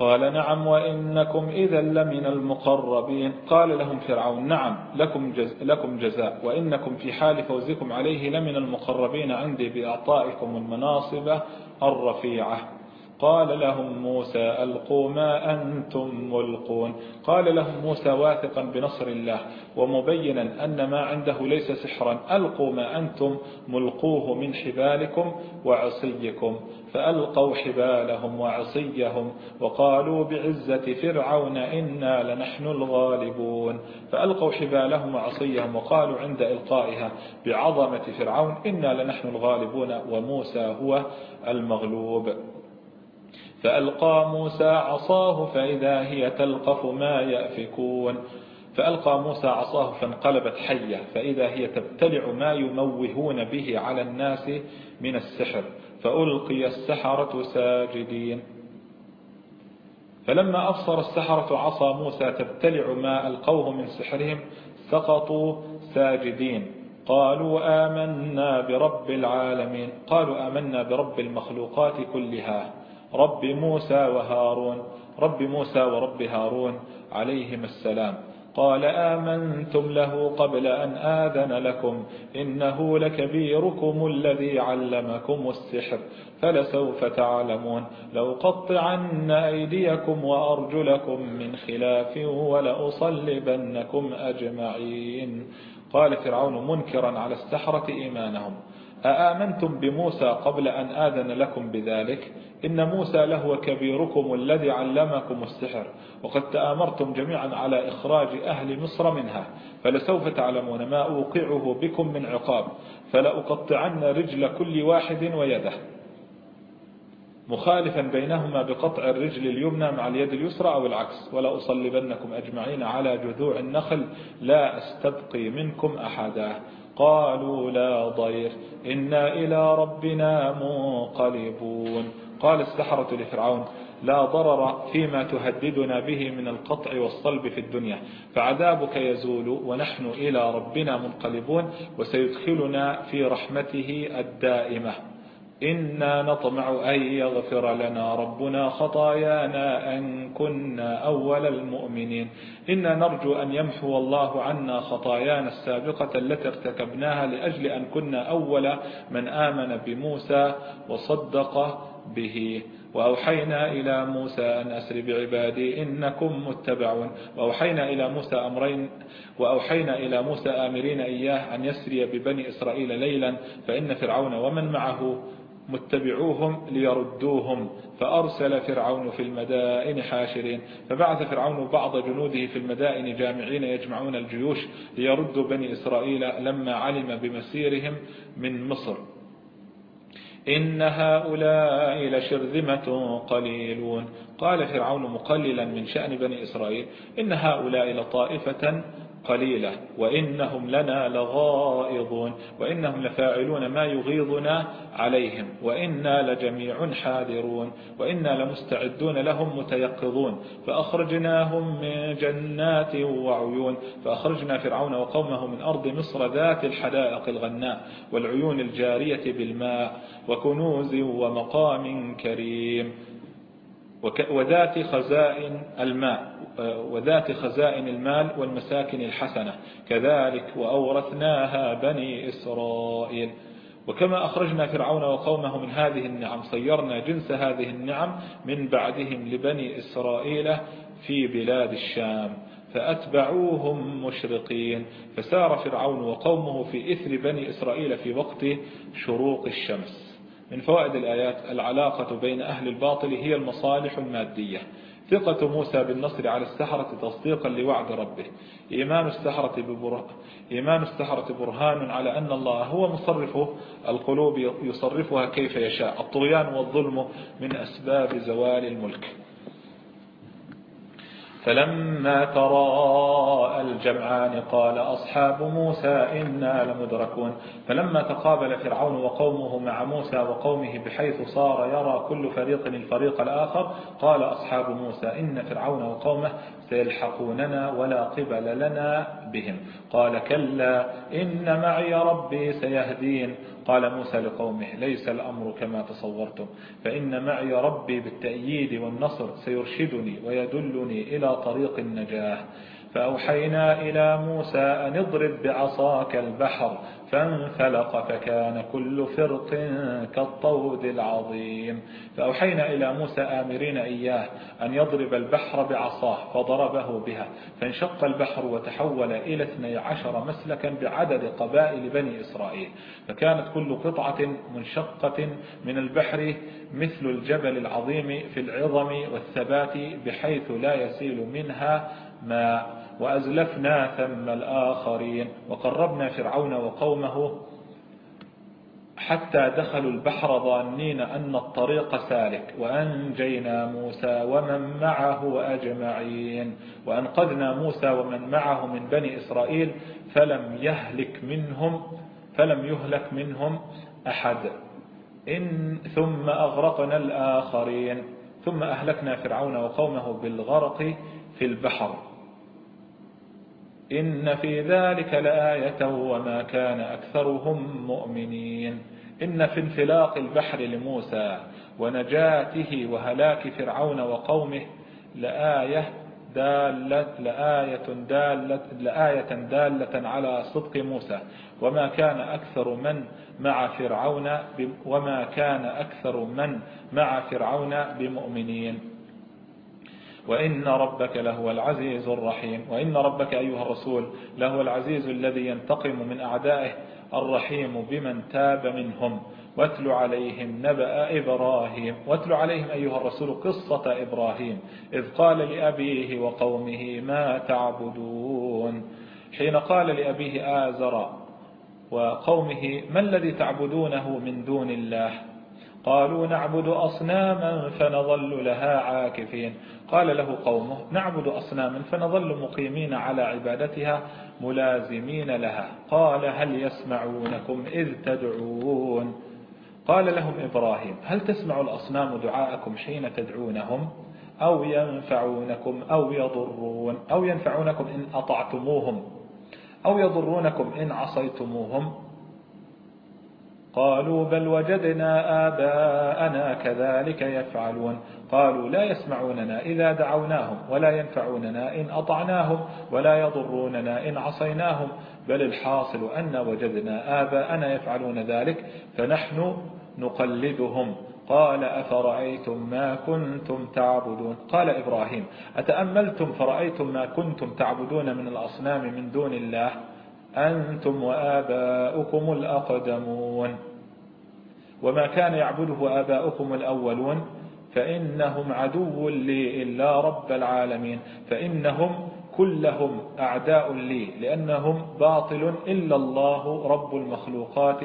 قال نعم وإنكم إذا لمن المقربين. قال لهم فرعون نعم لكم, جز لكم جزاء وإنكم في حال فوزكم عليه لمن المقربين عندي بإعطائكم المناصب الرفيعة. قال لهم موسى ألقوا ما أنتم ملقون. قال لهم موسى واثقا بنصر الله ومبينا أن ما عنده ليس سحرا. ألقوا ما أنتم ملقوه من حبالكم وعصيكم. فألقوا حبالهم وعصيهم وقالوا بعزة فرعون إنا لنحن الغالبون. فألقوا حبالهم وعصيهم وقالوا عند إلقائها بعظمة فرعون إنا لنحن الغالبون وموسى هو المغلوب. فألقى موسى عصاه فإذا هي تلقف ما يأفكون. فألقى موسى عصاه فانقلبت حية فإذا هي تبتلع ما يموهون به على الناس من السحر فألقي السحرة ساجدين. فلما أبصر السحرة عصا موسى تبتلع ما ألقوه من سحرهم سقطوا ساجدين. قالوا آمنا برب العالمين قالوا آمنا برب المخلوقات كلها رب موسى وهارون رب موسى ورب هارون عليهما السلام. قال آمنتم له قبل أن آذن لكم إنه لكبيركم الذي علمكم السحر فلسوف تعلمون لو قطعن أيديكم وأرجلكم من خلاف ولأصلبنكم أجمعين قال فرعون منكرا على السحرة إيمانهم أآمنتم بموسى قبل أن آذن لكم بذلك؟ إن موسى لهو كبيركم الذي علمكم السحر وقد تآمرتم جميعا على إخراج أهل مصر منها فلسوف تعلمون ما أوقعه بكم من عقاب فلأقطعن رجل كل واحد ويده. مخالفا بينهما بقطع الرجل اليمنى مع اليد اليسرى أو العكس ولا أصلبنكم أجمعين على جذوع النخل لا أستبقي منكم أحدا. قالوا لا ضير إنا إلى ربنا منقلبون. قال السحرة لفرعون لا ضرر فيما تهددنا به من القطع والصلب في الدنيا فعذابك يزول ونحن إلى ربنا منقلبون وسيدخلنا في رحمته الدائمة. إنا نطمع أن يغفر لنا ربنا خطايانا أن كنا أول المؤمنين. إنا نرجو أن يمحو الله عنا خطايانا السابقة التي ارتكبناها لأجل أن كنا أول من آمن بموسى وصدق به. وأوحينا إلى موسى أن أسر بعبادي إنكم متبعون. وأوحينا إلى موسى أمرين وأوحينا إلى موسى آمرين إياه أن يسري ببني إسرائيل ليلا فإن فرعون ومن معه متبعوهم ليردوهم فأرسل فرعون في المدائن حاشرين فبعث فرعون بعض جنوده في المدائن جامعين يجمعون الجيوش ليردوا بني إسرائيل لما علم بمسيرهم من مصر. إن هؤلاء لشرذمة قليلون. قال فرعون مقللا من شأن بني إسرائيل إن هؤلاء لطائفة قليلة وإنهم لنا لغائظون وإنهم لفاعلون ما يغيظنا عليهم وإنا لجميع حاذرون وإنا لمستعدون لهم متيقظون. فأخرجناهم من جنات وعيون فأخرجنا فرعون وقومه من أرض مصر ذات الحدائق الغناء والعيون الجارية بالماء وكنوز ومقام كريم. وذات خزائن الماء وذات خزائن المال والمساكن الحسنة. كذلك وأورثناها بني إسرائيل. وكما أخرجنا فرعون وقومه من هذه النعم صيرنا جنس هذه النعم من بعدهم لبني إسرائيل في بلاد الشام فأتبعوهم مشرقين. فسار فرعون وقومه في إثر بني إسرائيل في وقت شروق الشمس. من فوائد الآيات العلاقة بين أهل الباطل هي المصالح المادية. ثقة موسى بالنصر على السحرة تصديقا لوعد ربه. إيمان السحرة ببرهان إيمان السحرة برهان على أن الله هو مصرف القلوب يصرفها كيف يشاء. الطغيان والظلم من أسباب زوال الملك. فلما تراءى الجمعان قال أصحاب موسى إنا لمدركون. فلما تقابل فرعون وقومه مع موسى وقومه بحيث صار يرى كل فريق الفريق الآخر قال أصحاب موسى إن فرعون وقومه سيلحقوننا ولا قبل لنا بهم. قال كلا إن معي ربي سيهدين. قال موسى لقومه ليس الأمر كما تصورتم. فإن معي ربي بالتأييد والنصر سيرشدني ويدلني إلى طريق النجاة. فأوحينا إلى موسى أن اضرب بعصاك البحر فانفلق فكان كل فرق كالطود العظيم. فأوحينا إلى موسى آمرين إياه أن يضرب البحر بعصاه فضربه بها فانشق البحر وتحول إلى 12 مسلكا بعدد قبائل بني إسرائيل. فكانت كل قطعة منشقة من البحر مثل الجبل العظيم في العظم والثبات بحيث لا يسيل منها ماء. وأزلفنا ثم الآخرين وقربنا فرعون وقومه حتى دخلوا البحر ظانين أن الطريق سالك وأنجينا موسى ومن معه أجمعين وأنقذنا موسى ومن معه من بني إسرائيل فلم يهلك منهم فلم يهلك منهم أحد. إن ثم أغرقنا الآخرين ثم أهلكنا فرعون وقومه بالغرق في البحر. إن في ذلك لآية وما كان أكثرهم مؤمنين. إن في انفلاق البحر لموسى ونجاته وهلاك فرعون وقومه لآية دالة لآية دالة, لآية دالة على صدق موسى. وما كان أكثر من مع فرعون وما كان أكثر من مع فرعون بمؤمنين. وإن ربك لهو العزيز الرحيم وإن ربك أيها الرسول لهو العزيز الذي ينتقم من أعدائه الرحيم بمن تاب منهم واتل عليهم نبأ إبراهيم واتل عليهم أيها الرسول قصة إبراهيم إذ قال لأبيه وقومه ما تعبدون حين قال لأبيه آزر وقومه ما الذي تعبدونه من دون الله قالوا نعبد أصناما فنظل لها عاكفين قال له قومه نعبد أصناما فنظل مقيمين على عبادتها ملازمين لها. قال هل يسمعونكم إذ تدعون؟ قال لهم إبراهيم هل تسمع الأصنام دعاءكم حين تدعونهم؟ أو ينفعونكم أو يضرون؟ أو ينفعونكم إن أطعتموهم؟ أو يضرونكم إن عصيتموهم؟ قالوا بل وجدنا آباءنا كذلك يفعلون. قالوا لا يسمعوننا إذا دعوناهم ولا ينفعوننا إن أطعناهم ولا يضروننا إن عصيناهم بل الحاصل أن وجدنا آباءنا يفعلون ذلك فنحن نقلدهم. قال أفرأيتم ما كنتم تعبدون؟ قال إبراهيم أتأملتم فرأيتم ما كنتم تعبدون من الأصنام من دون الله؟ أنتم وآباؤكم الأقدمون. وما كان يعبده آباؤكم الأولون؟ فإنهم عدو لي إلا رب العالمين فإنهم كلهم أعداء لي لأنهم باطل إلا الله رب المخلوقات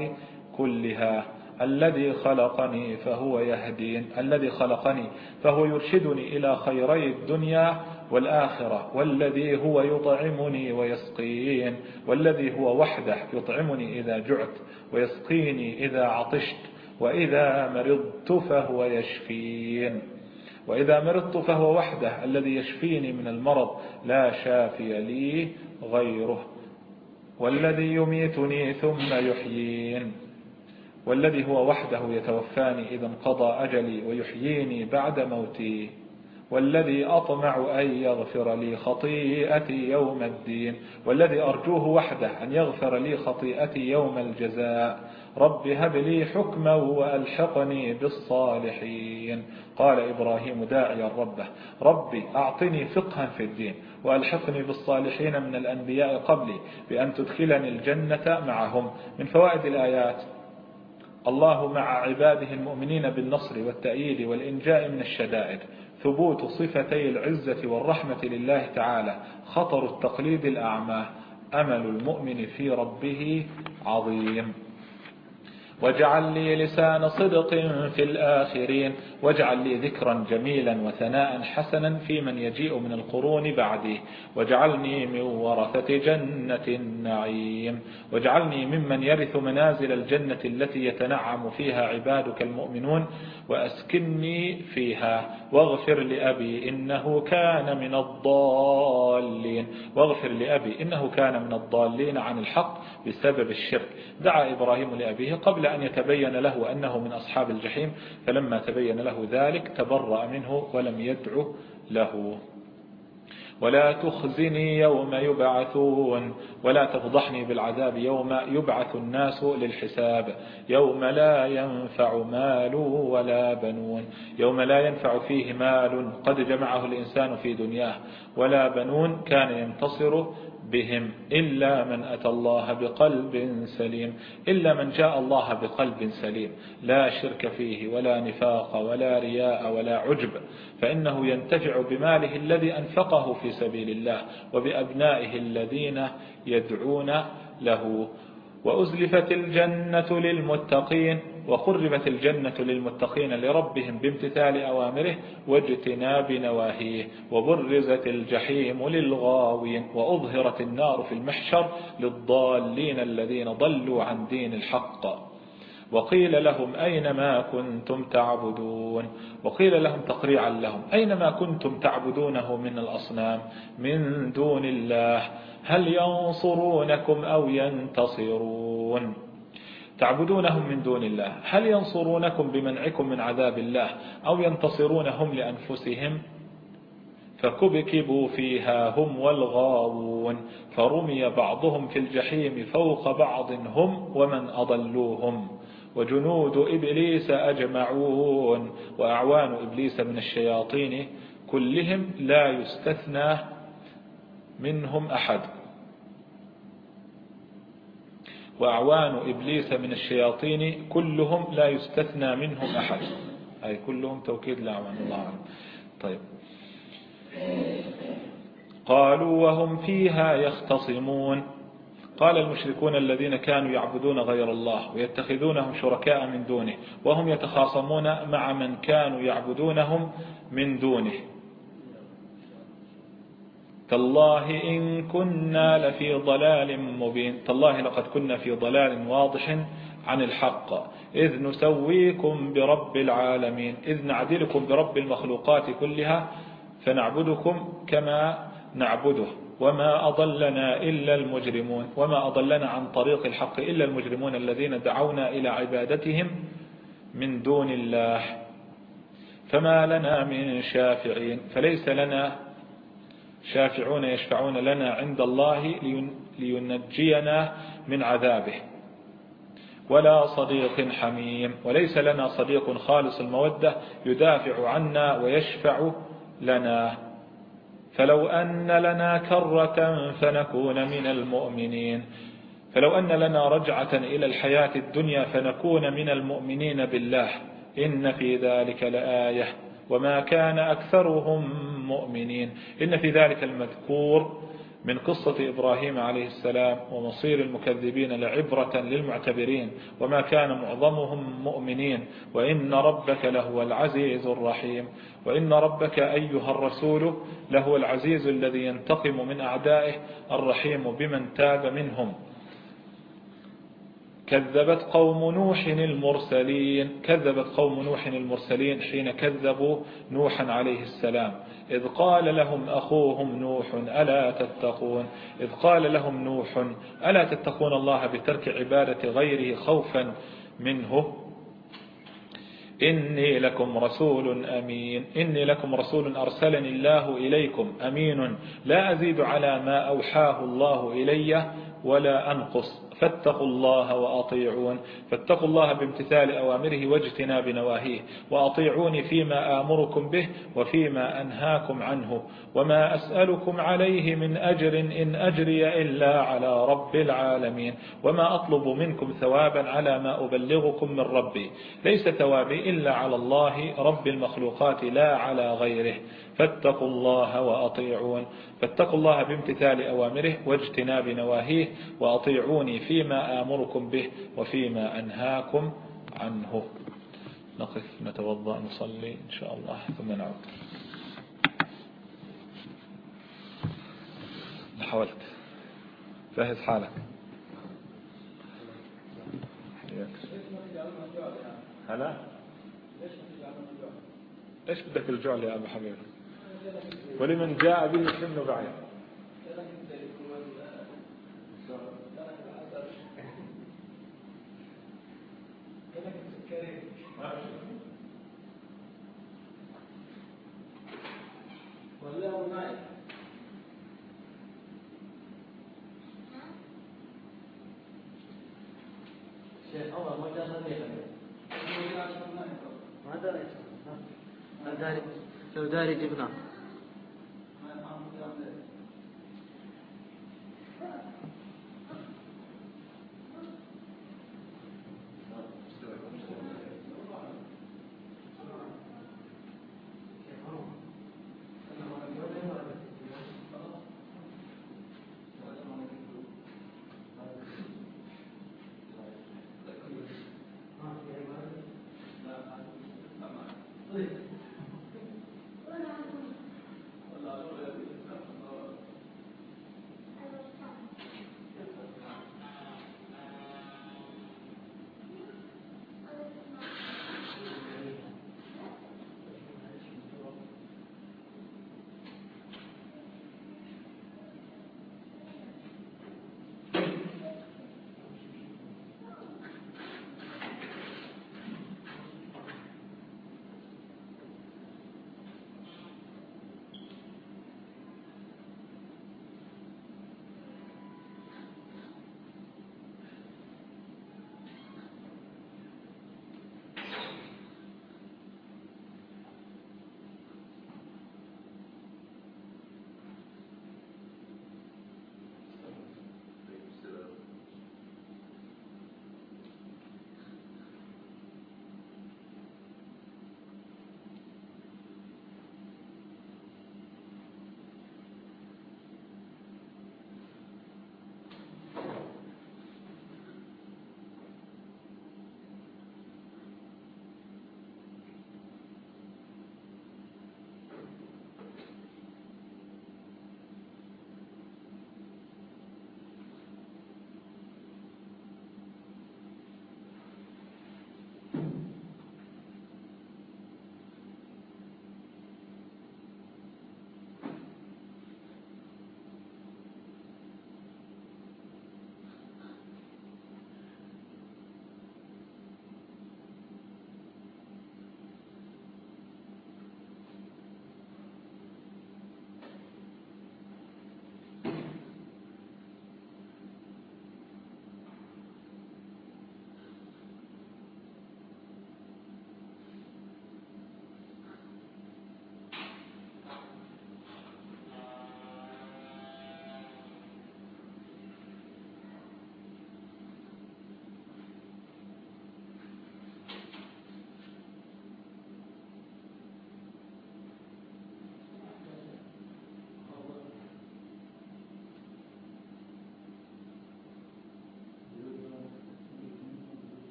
كلها. الذي خلقني فهو يهدين الذي خلقني فهو يرشدني إلى خيري الدنيا والآخرة. والذي هو يطعمني ويسقين والذي هو وحده يطعمني إذا جعت ويسقيني إذا عطشت. وإذا مرضت فهو يشفين. وإذا مرضت فهو وحده الذي يشفيني من المرض لا شافي لي غيره. والذي يميتني ثم يحيين. والذي هو وحده يتوفاني إذا انقضى أجلي ويحييني بعد موتي. والذي أطمع أن يغفر لي خطيئتي يوم الدين. والذي أرجوه وحده أن يغفر لي خطيئتي يوم الجزاء. رب هب لي حكما وألحقني بالصالحين. قال إبراهيم داعيا ربه ربي أعطني فقها في الدين وألحقني بالصالحين من الأنبياء قبلي بأن تدخلني الجنة معهم. من فوائد الآيات الله مع عباده المؤمنين بالنصر والتأييد والإنجاء من الشدائد ثبوت صفتي العزة والرحمة لله تعالى خطر التقليد الأعمى أمل المؤمن في ربه عظيم. واجعل لي لسان صدق في الآخرين واجعل لي ذكرا جميلا وثناء حسنا في من يجيء من القرون بعدي. واجعلني من ورثة جنة النعيم. واجعلني ممن يرث منازل الجنة التي يتنعم فيها عبادك المؤمنون وأسكني فيها. واغفر لأبي إنه كان من الضالين. واغفر لأبي إنه كان من الضالين عن الحق بسبب الشرك. دعا إبراهيم لأبيه قبل أن يتبين له أنه من أصحاب الجحيم فلما تبين له ذلك تبرأ منه ولم يدعو له. ولا تخزني يوم يبعثون ولا تفضحني بالعذاب يوم يبعث الناس للحساب. يوم لا ينفع مال ولا بنون. يوم لا ينفع فيه مال قد جمعه الإنسان في دنياه. ولا بنون كان ينتصر بهم إلا من أتى الله بقلب سليم إلا من جاء الله بقلب سليم. لا شرك فيه ولا نفاق ولا رياء ولا عجب فإنه ينتفع بماله الذي أنفقه في سبيل الله وبأبنائه الذين يدعون له. وأزلفت الجنة للمتقين. وقربت الجنة للمتقين لربهم بامتثال أوامره واجتناب نواهيه وبرزت الجحيم للغاوين وأظهرت النار في المحشر للضالين الذين ضلوا عن دين الحق. وقيل لهم أين ما كنتم تعبدون؟ وقيل لهم تقريعا لهم أين ما كنتم تعبدونه من الأصنام؟ من دون الله. هل ينصرونكم أو ينتصرون؟ تعبدونهم من دون الله. هل ينصرونكم بمنعكم من عذاب الله أو ينتصرونهم لأنفسهم؟ فكبكبوا فيها هم والغاوون. فرمي بعضهم في الجحيم فوق بعض هم ومن أضلوهم. وجنود إبليس أجمعون. وأعوان إبليس من الشياطين كلهم لا يستثنى منهم أحد. وأعوان إبليس من الشياطين كلهم لا يستثنى منهم أحد. أي كلهم توكيد لأعوان الله طيب. قالوا وهم فيها يختصمون. قال المشركون الذين كانوا يعبدون غير الله ويتخذونهم شركاء من دونه وهم يتخاصمون مع من كانوا يعبدونهم من دونه. تالله إن كنا لفي ضلال مبين. تالله لقد كنا في ضلال واضح عن الحق. إذ نسويكم برب العالمين. إذ نعدلكم برب المخلوقات كلها فنعبدكم كما نعبده. وما أضلنا إلا المجرمون. وما أضلنا عن طريق الحق إلا المجرمون الذين دعونا إلى عبادتهم من دون الله. فما لنا من شافعين. فليس لنا شافعون يشفعون لنا عند الله لينجينا من عذابه. ولا صديق حميم وليس لنا صديق خالص المودة يدافع عنا ويشفع لنا. فلو أن لنا كرة فنكون من المؤمنين. فلو أن لنا رجعة إلى الحياة الدنيا فنكون من المؤمنين بالله. إن في ذلك لآية. وما كان أكثرهم مؤمنين. إن في ذلك المذكور من قصة إبراهيم عليه السلام ومصير المكذبين لعبرة للمعتبرين وما كان معظمهم مؤمنين. وإن ربك لهو العزيز الرحيم. وإن ربك أيها الرسول لهو العزيز الذي ينتقم من أعدائه الرحيم بمن تاب منهم. كذبت قوم نوح المرسلين كذبت قوم نوح المرسلين حين كذبوا نوحا عليه السلام. إذ قال لهم أخوهم نوح ألا تتقون؟ إذ قال لهم نوح ألا تتقون الله بترك عبادة غيره خوفا منه؟ إني لكم رسول أمين. إني لكم رسول أرسلني الله إليكم أمين. لا أزيد على ما أوحاه الله إلي. ولا أنقص. فاتقوا الله وأطيعون. فاتقوا الله بامتثال أوامره واجتناب نواهيه. وأطيعوني فيما آمركم به وفيما أنهاكم عنه. وما أسألكم عليه من أجر إن أجري إلا على رب العالمين. وما أطلب منكم ثوابا على ما أبلغكم من ربي. ليس ثوابي إلا على الله رب المخلوقات لا على غيره. فاتقوا الله وأطيعون. فاتقوا الله بامتثال أوامره واجتناب نواهيه وأطيعوني فيما آمركم به وفيما أنهاكم عنه. نقف نتوضأ نصلي إن شاء الله ثم نعود. حاولت. فهز حالك. هلا؟ إيش بدك الجعل يا أبو حبيب ولمن جاء به السن بعيد.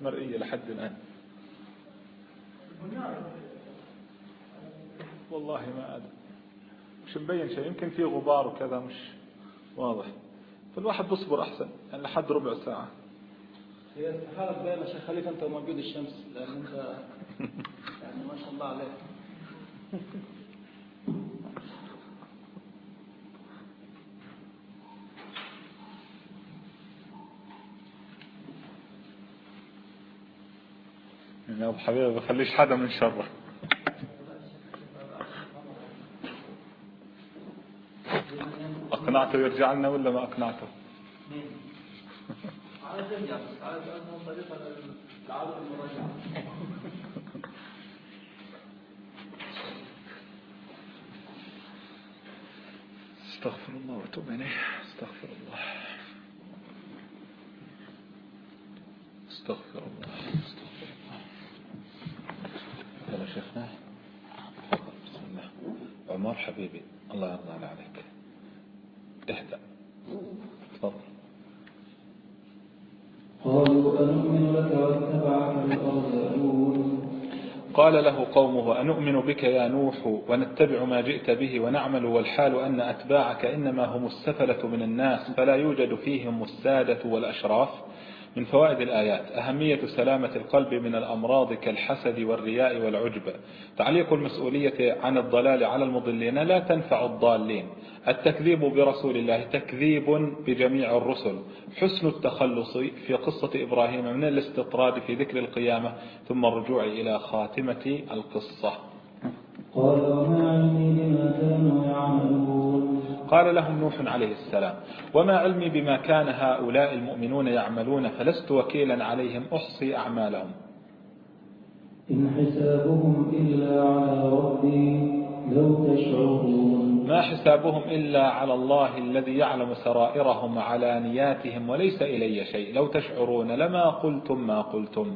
شيء لحد الآن. والله ما أدري. مش مبين شيء. يمكن في غبار وكذا مش واضح. فالواحد بصبر أحسن يعني لحد ربع ساعة. هي استحالة بين يا شيخ خليفة أنت موجود الشمس لأن أنت يعني ما شاء الله عليك. يا أبو حبيبي بخليش حدا من شره. أقنعته يرجع لنا ولا ما المرجعة استغفر الله وأتوب إليه. استغفر الله. استغفر الله استغفر الله يلا شيخنا. بسم الله. عمر حبيبي الله يرضى عليك. اهدأ. تفضل. قالوا أنؤمن لك واتبعك الأرذلون قال له قومه أنؤمن بك يا نوح ونتبع ما جئت به ونعمل والحال أن أتباعك إنما هم السفلة من الناس فلا يوجد فيهم السادة والأشراف. من فوائد الآيات. أهمية سلامة القلب من الأمراض كالحسد والرياء والعجب. تعليق المسؤولية عن الضلال على المضلين لا تنفع الضالين. التكذيب برسول الله تكذيب بجميع الرسل. حسن التخلص في قصة إبراهيم من الاستطراد في ذكر القيامة ثم الرجوع إلى خاتمة القصة. قال قال لهم نوح عليه السلام وما علمي بما كان هؤلاء المؤمنون يعملون فلست وكيلا عليهم أحصي أعمالهم. إن حسابهم إلا على ربي لو تشعرون. ما حسابهم إلا على الله الذي يعلم سرائرهم وعلانياتهم وليس إلي شيء. لو تشعرون لما قلتم ما قلتم.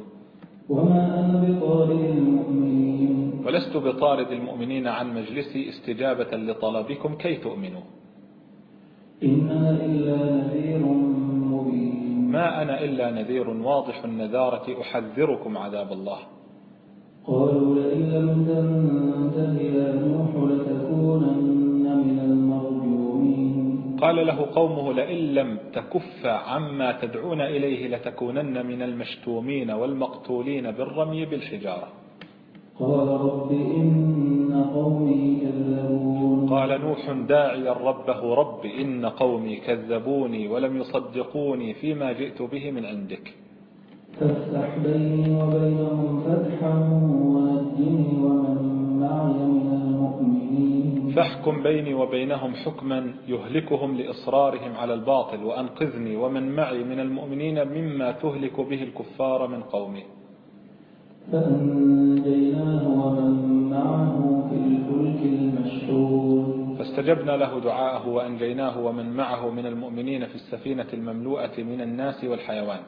وما أنا بطارد المؤمنين. ولست بطارد المؤمنين عن مجلسي استجابة لطلبكم كي تؤمنوا. إن أنا إلا نذير مبين. ما أنا إلا نذير واضح النذارة أحذركم عذاب الله. قالوا لئن لم تنته يا نوح لتكونن من المرجومين قال له قومه لئن لم تكف عما تدعون إليه لتكونن من المشتومين والمقتولين بالرمي بالحجارة. قال رب إن قومي كذبون. قال نوح داعيا ربه رب إن قومي كذبوني ولم يصدقوني فيما جئت به من عندك. فافتح بيني وبينهم فتحا ونجني ومن معي من المؤمنين. فاحكم بيني وبينهم حكما يهلكهم لإصرارهم على الباطل وأنقذني ومن معي من المؤمنين مما تهلك به الكفار من قومه فأنجيناه ومن معه في الفلك المشحون. فاستجبنا له دعاءه وأنجيناه ومن معه من المؤمنين في السفينة المملوءة من الناس والحيوان.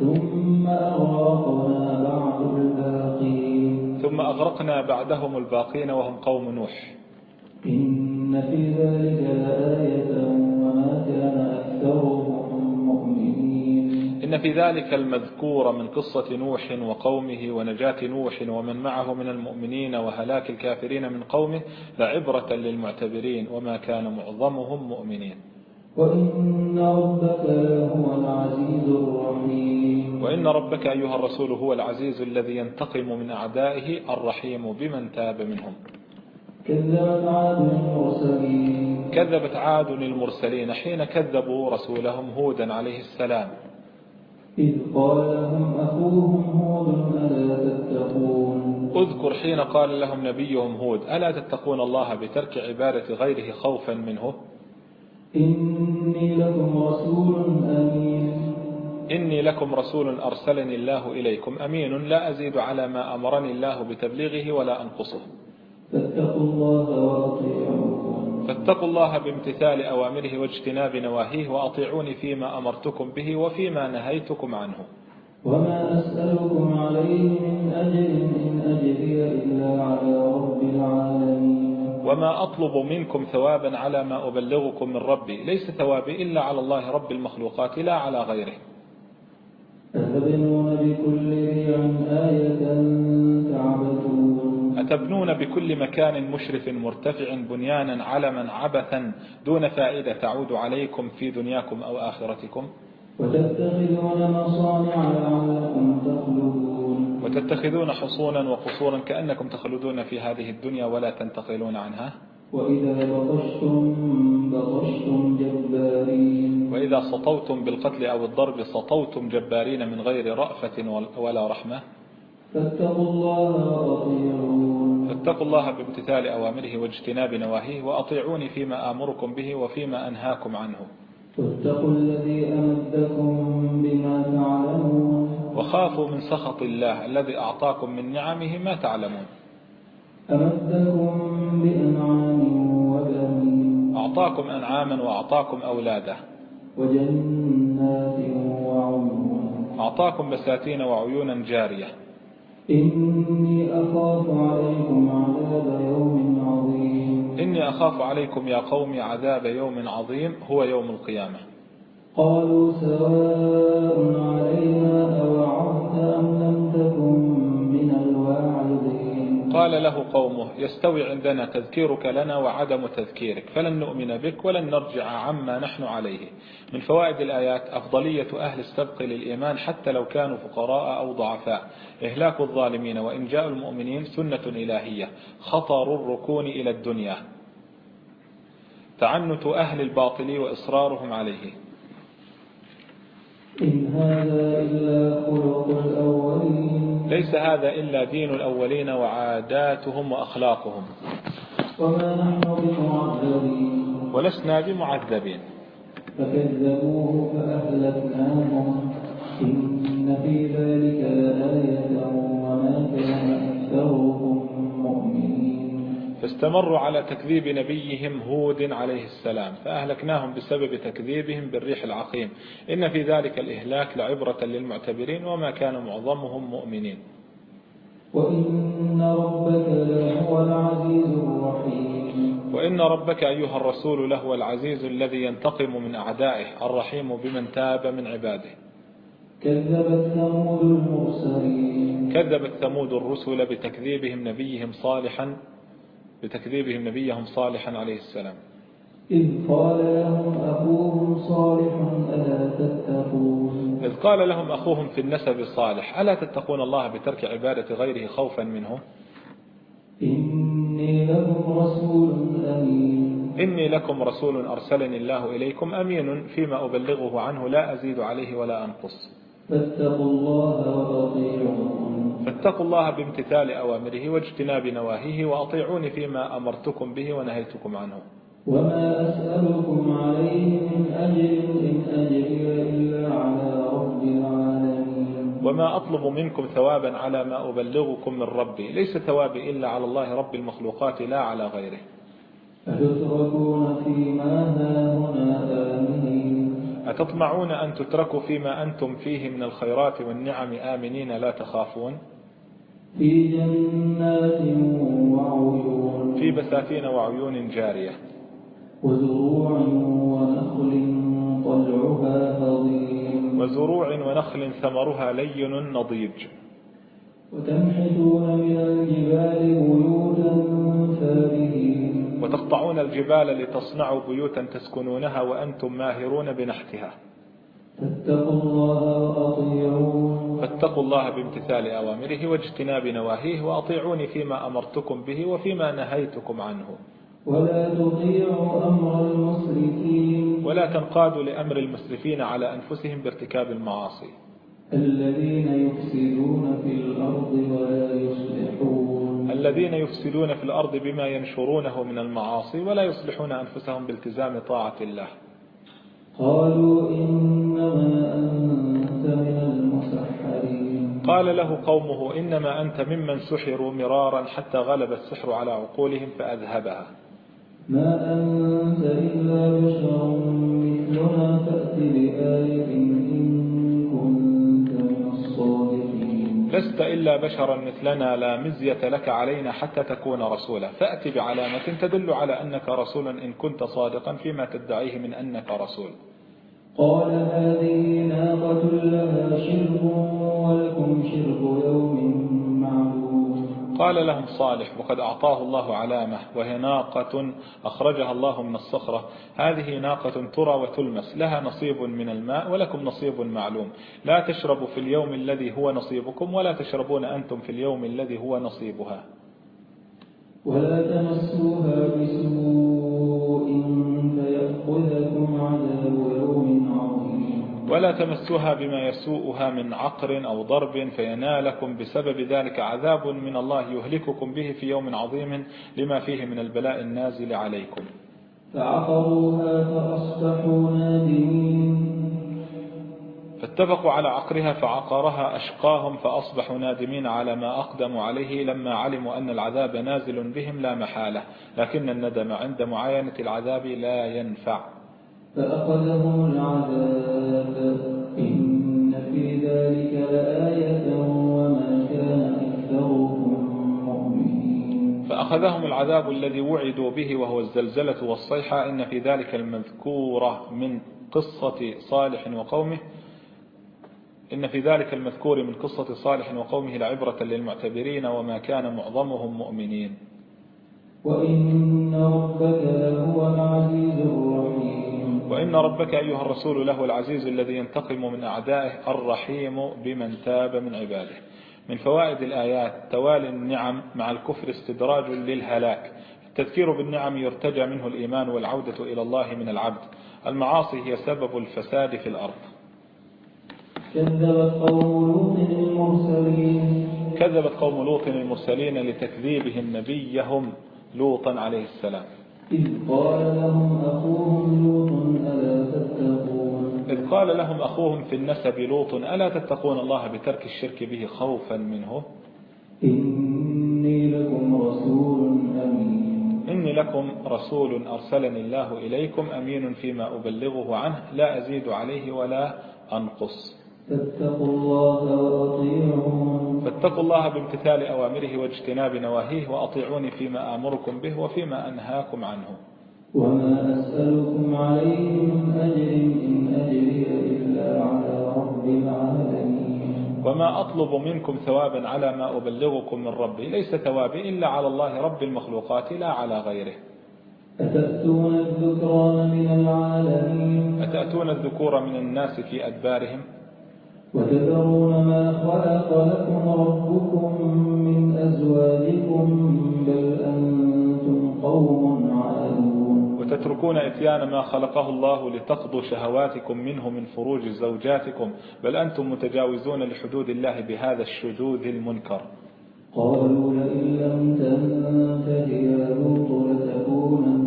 ثم أغرقنا بعد الباقين. ثم أغرقنا بعدهم الباقين وهم قوم نوح. إن في ذلك لآية وما كان أكثرهم إن في ذلك المذكور من قصة نوح وقومه ونجاة نوح ومن معه من المؤمنين وهلاك الكافرين من قومه لعبرة للمعتبرين وما كان معظمهم مؤمنين. وإن ربك لهو العزيز الرحيم. وإن ربك أيها الرسول هو العزيز الذي ينتقم من أعدائه الرحيم بمن تاب منهم. كذبت عاد المرسلين. كذبت عاد المرسلين حين كذبوا رسولهم هودا عليه السلام. إذ قال لهم أخوهم هود ألا تتقون؟ اذكر حين قال لهم نبيهم هود ألا تتقون الله بترك عبادة غيره خوفا منه؟ إني لكم رسول أمين. إني لكم رسول أرسلني الله إليكم أمين. لا أزيد على ما أمرني الله بتبليغه ولا أنقصه. فاتقوا الله وأطيعون. فاتقوا الله بامتثال أوامره واجتناب نواهيه وأطيعوني فيما أمرتكم به وفيما نهيتكم عنه. وما أسألكم عليه من أجر إن أجري إلا على رب العالمين. وما أطلب منكم ثوابا على ما أبلغكم من ربي ليس ثوابي إلا على الله رب المخلوقات لا على غيره. أتبنون بكل ريع آية أتبنون بكل مكان مشرف مرتفع بنيانا علما عبثا دون فائدة تعود عليكم في دنياكم أو آخرتكم. وتتخذون مصانع لعلكم تخلدون. وتتخذون حصونا وقصورا كأنكم تخلدون في هذه الدنيا ولا تنتقلون عنها. وإذا بطشتم بطشتم جبارين. وإذا سطوتم بالقتل أو الضرب سطوتم جبارين من غير رأفة ولا رحمة. فاتقوا الله وأطيعون. فاتقوا الله بامتثال أوامره واجتناب نواهيه وأطيعوني فيما آمركم به وفيما أنهاكم عنه. واتقوا الذي أمدكم بما تعلمون. وخافوا من سخط الله الذي أعطاكم من نعمه ما تعلمون. أمدكم بأنعام وبنين أعطاكم أنعاما وأعطاكم أولادا وجنات وعيون. أعطاكم بساتين وعيونا جارية. إني أخاف عليكم عذاب يوم عظيم. إني أخاف عليكم يا قوم عذاب يوم عظيم هو يوم القيامة. قالوا سواء علينا أوعظت أم لم تكن قال له قومه يستوي عندنا تذكيرك لنا وعدم تذكيرك فلن نؤمن بك ولن نرجع عما نحن عليه. من فوائد الآيات أفضلية أهل السبق للإيمان حتى لو كانوا فقراء أو ضعفاء. إهلاك الظالمين وإن جاء المؤمنين سنة إلهية. خطر الركون إلى الدنيا. تعنت أهل الباطل وإصرارهم عليه. إن هذا إلا خلق الأولين ليس هذا إلا دين الأولين وعاداتهم وأخلاقهم. وما نحن بمعذبين. ولسنا بمعذبين. فكذبوه فأهلكناهم. إن في ذلك لآية وما كان أكثرهم فاستمروا على تكذيب نبيهم هود عليه السلام فأهلكناهم بسبب تكذيبهم بالريح العقيم. إن في ذلك الإهلاك لعبرة للمعتبرين وما كان معظمهم مؤمنين. وإن ربك لهو العزيز الرحيم. وإن ربك أيها الرسول لهو العزيز الذي ينتقم من أعدائه الرحيم بمن تاب من عباده. كذبت ثمود المرسلين. كذبت ثمود الرسل بتكذيبهم نبيهم صالحا. بتكذيبهم نبيهم صالحا عليه السلام. إذ قال لهم أخوهم صالح ألا تتقون؟ إذ قال لهم أخوهم في النسب صالح ألا تتقون الله بترك عبادة غيره خوفا منه إني لكم رسول أمين. إني لكم رسول أرسلني الله إليكم أمين فيما أبلغه عنه لا أزيد عليه ولا أنقص. فاتقوا الله وأطيعون. فاتقوا الله بامتثال أوامره واجتناب نواهيه وأطيعوني فيما أمرتكم به ونهيتكم عنه. وما أسألكم عليه من أجر إن أجري إلا على رب العالمين. وما أطلب منكم ثوابا على ما أبلغكم من ربي. ليس ثوابي إلا على الله رب المخلوقات لا على غيره. أتتركون فيما هاهنا آمنين أتطمعون أن تتركوا فيما أنتم فيه من الخيرات والنعم؟ آمنين لا تخافون. في جنات وعيون. في بساتين وعيون جارية. وزروع ونخل طلعها هضيم. وزروع ونخل ثمرها لين نضيج. وتنحتون من الجبال بيوتا فارهين. وتقطعون الجبال لتصنعوا بيوتا تسكنونها وأنتم ماهرون بنحتها. فاتقوا الله وأطيعون. فاتقوا الله بامتثال أوامره واجتناب نواهيه وأطيعوني فيما أمرتكم به وفيما نهيتكم عنه. ولا تطيعوا أمر المسرفين. ولا تنقادوا لأمر المسرفين على أنفسهم بارتكاب المعاصي. الذين يفسدون في الأرض ولا يصلحون. الذين يفسدون في الأرض بما ينشرونه من المعاصي ولا يصلحون أنفسهم بالتزام طاعة الله. قالوا إنما أنت من المسحرين. قال له قومه إنما أنت ممن سحروا مرارا حتى غلب السحر على عقولهم فأذهبها. ما أنت إلا بشر مثلنا فأت بآية لست إلا بشرا مثلنا لا مزية لك علينا حتى تكون رسولا. فأت بعلامة تدل على أنك رسول إن كنت صادقا فيما تدعيه من أنك رسول. قال هذه ناقة لها شرب ولكم شرب يوم قال لهم صالح وقد أعطاه الله علامة وهي ناقة أخرجها الله من الصخرة. هذه ناقة ترى وتلمس لها نصيب من الماء ولكم نصيب معلوم. لا تشربوا في اليوم الذي هو نصيبكم ولا تشربون أنتم في اليوم الذي هو نصيبها. ولا تمسوها بسوء. ولا تمسوها بما يسوءها من عقر أو ضرب فينالكم بسبب ذلك عذاب من الله يهلككم به في يوم عظيم لما فيه من البلاء النازل عليكم. فعقروها فأصبحوا نادمين. فاتفقوا على عقرها فعقرها أشقاهم فأصبحوا نادمين على ما أقدموا عليه لما علموا أن العذاب نازل بهم لا محالة لكن الندم عند معاينة العذاب لا ينفع. فأخذهم العذاب. إن في ذلك لآية وما كان أكثرهم مؤمنين. فأخذهم العذاب الذي وعدوا به وهو الزلزلة والصيحة. إن في ذلك المذكورة من قصة صالح وقومه. إن في ذلك المذكور من قصة صالح وقومه لعبرة للمعتبرين وما كان معظمهم مؤمنين. وإن ربك لهو العزيز الرحيم. وإن ربك أيها الرسول له العزيز الذي ينتقم من أعدائه الرحيم بمن تاب من عباده. من فوائد الآيات توالي النعم مع الكفر استدراج للهلاك. التذكير بالنعم يرتجى منه الإيمان والعودة إلى الله من العبد. المعاصي هي سبب الفساد في الأرض. كذبت قوم لوط المرسلين. كذبت قوم لوط المرسلين لتكذيبهم نبيهم لوطا عليه السلام. إذ قال لهم أخوهم لوط ألا تتقون؟ إذ قال لهم أخوهم في النسب لوط ألا تتقون الله بترك الشرك به خوفا منه؟ إني لكم رسول أمين. إني لكم رسول أرسلني الله إليكم أمين فيما أبلغه عنه لا أزيد عليه ولا أنقص. فاتقوا الله وأطيعون. فاتقوا الله بامتثال أوامره واجتناب نواهيه وأطيعوني فيما آمركم به وفيما أنهاكم عنه. وما أسألكم عليه من أجر إن أجري إلا على رب العالمين. وما أطلب منكم ثوابا على ما أبلغكم من ربي ليس ثوابي إلا على الله رب المخلوقات لا على غيره. أتأتون الذكران من العالمين؟ أتأتون الذكور من الناس في أدبارهم؟ وتذرون ما خلق لكم ربكم من أزواجكم بل أنتم قوم عادون وتتركون إتيان ما خلقه الله لتقضوا شهواتكم منه من فروج زوجاتكم بل أنتم متجاوزون لحدود الله بهذا الشذوذ المنكر. قالوا لئن لم تنته يا لوط لتكونن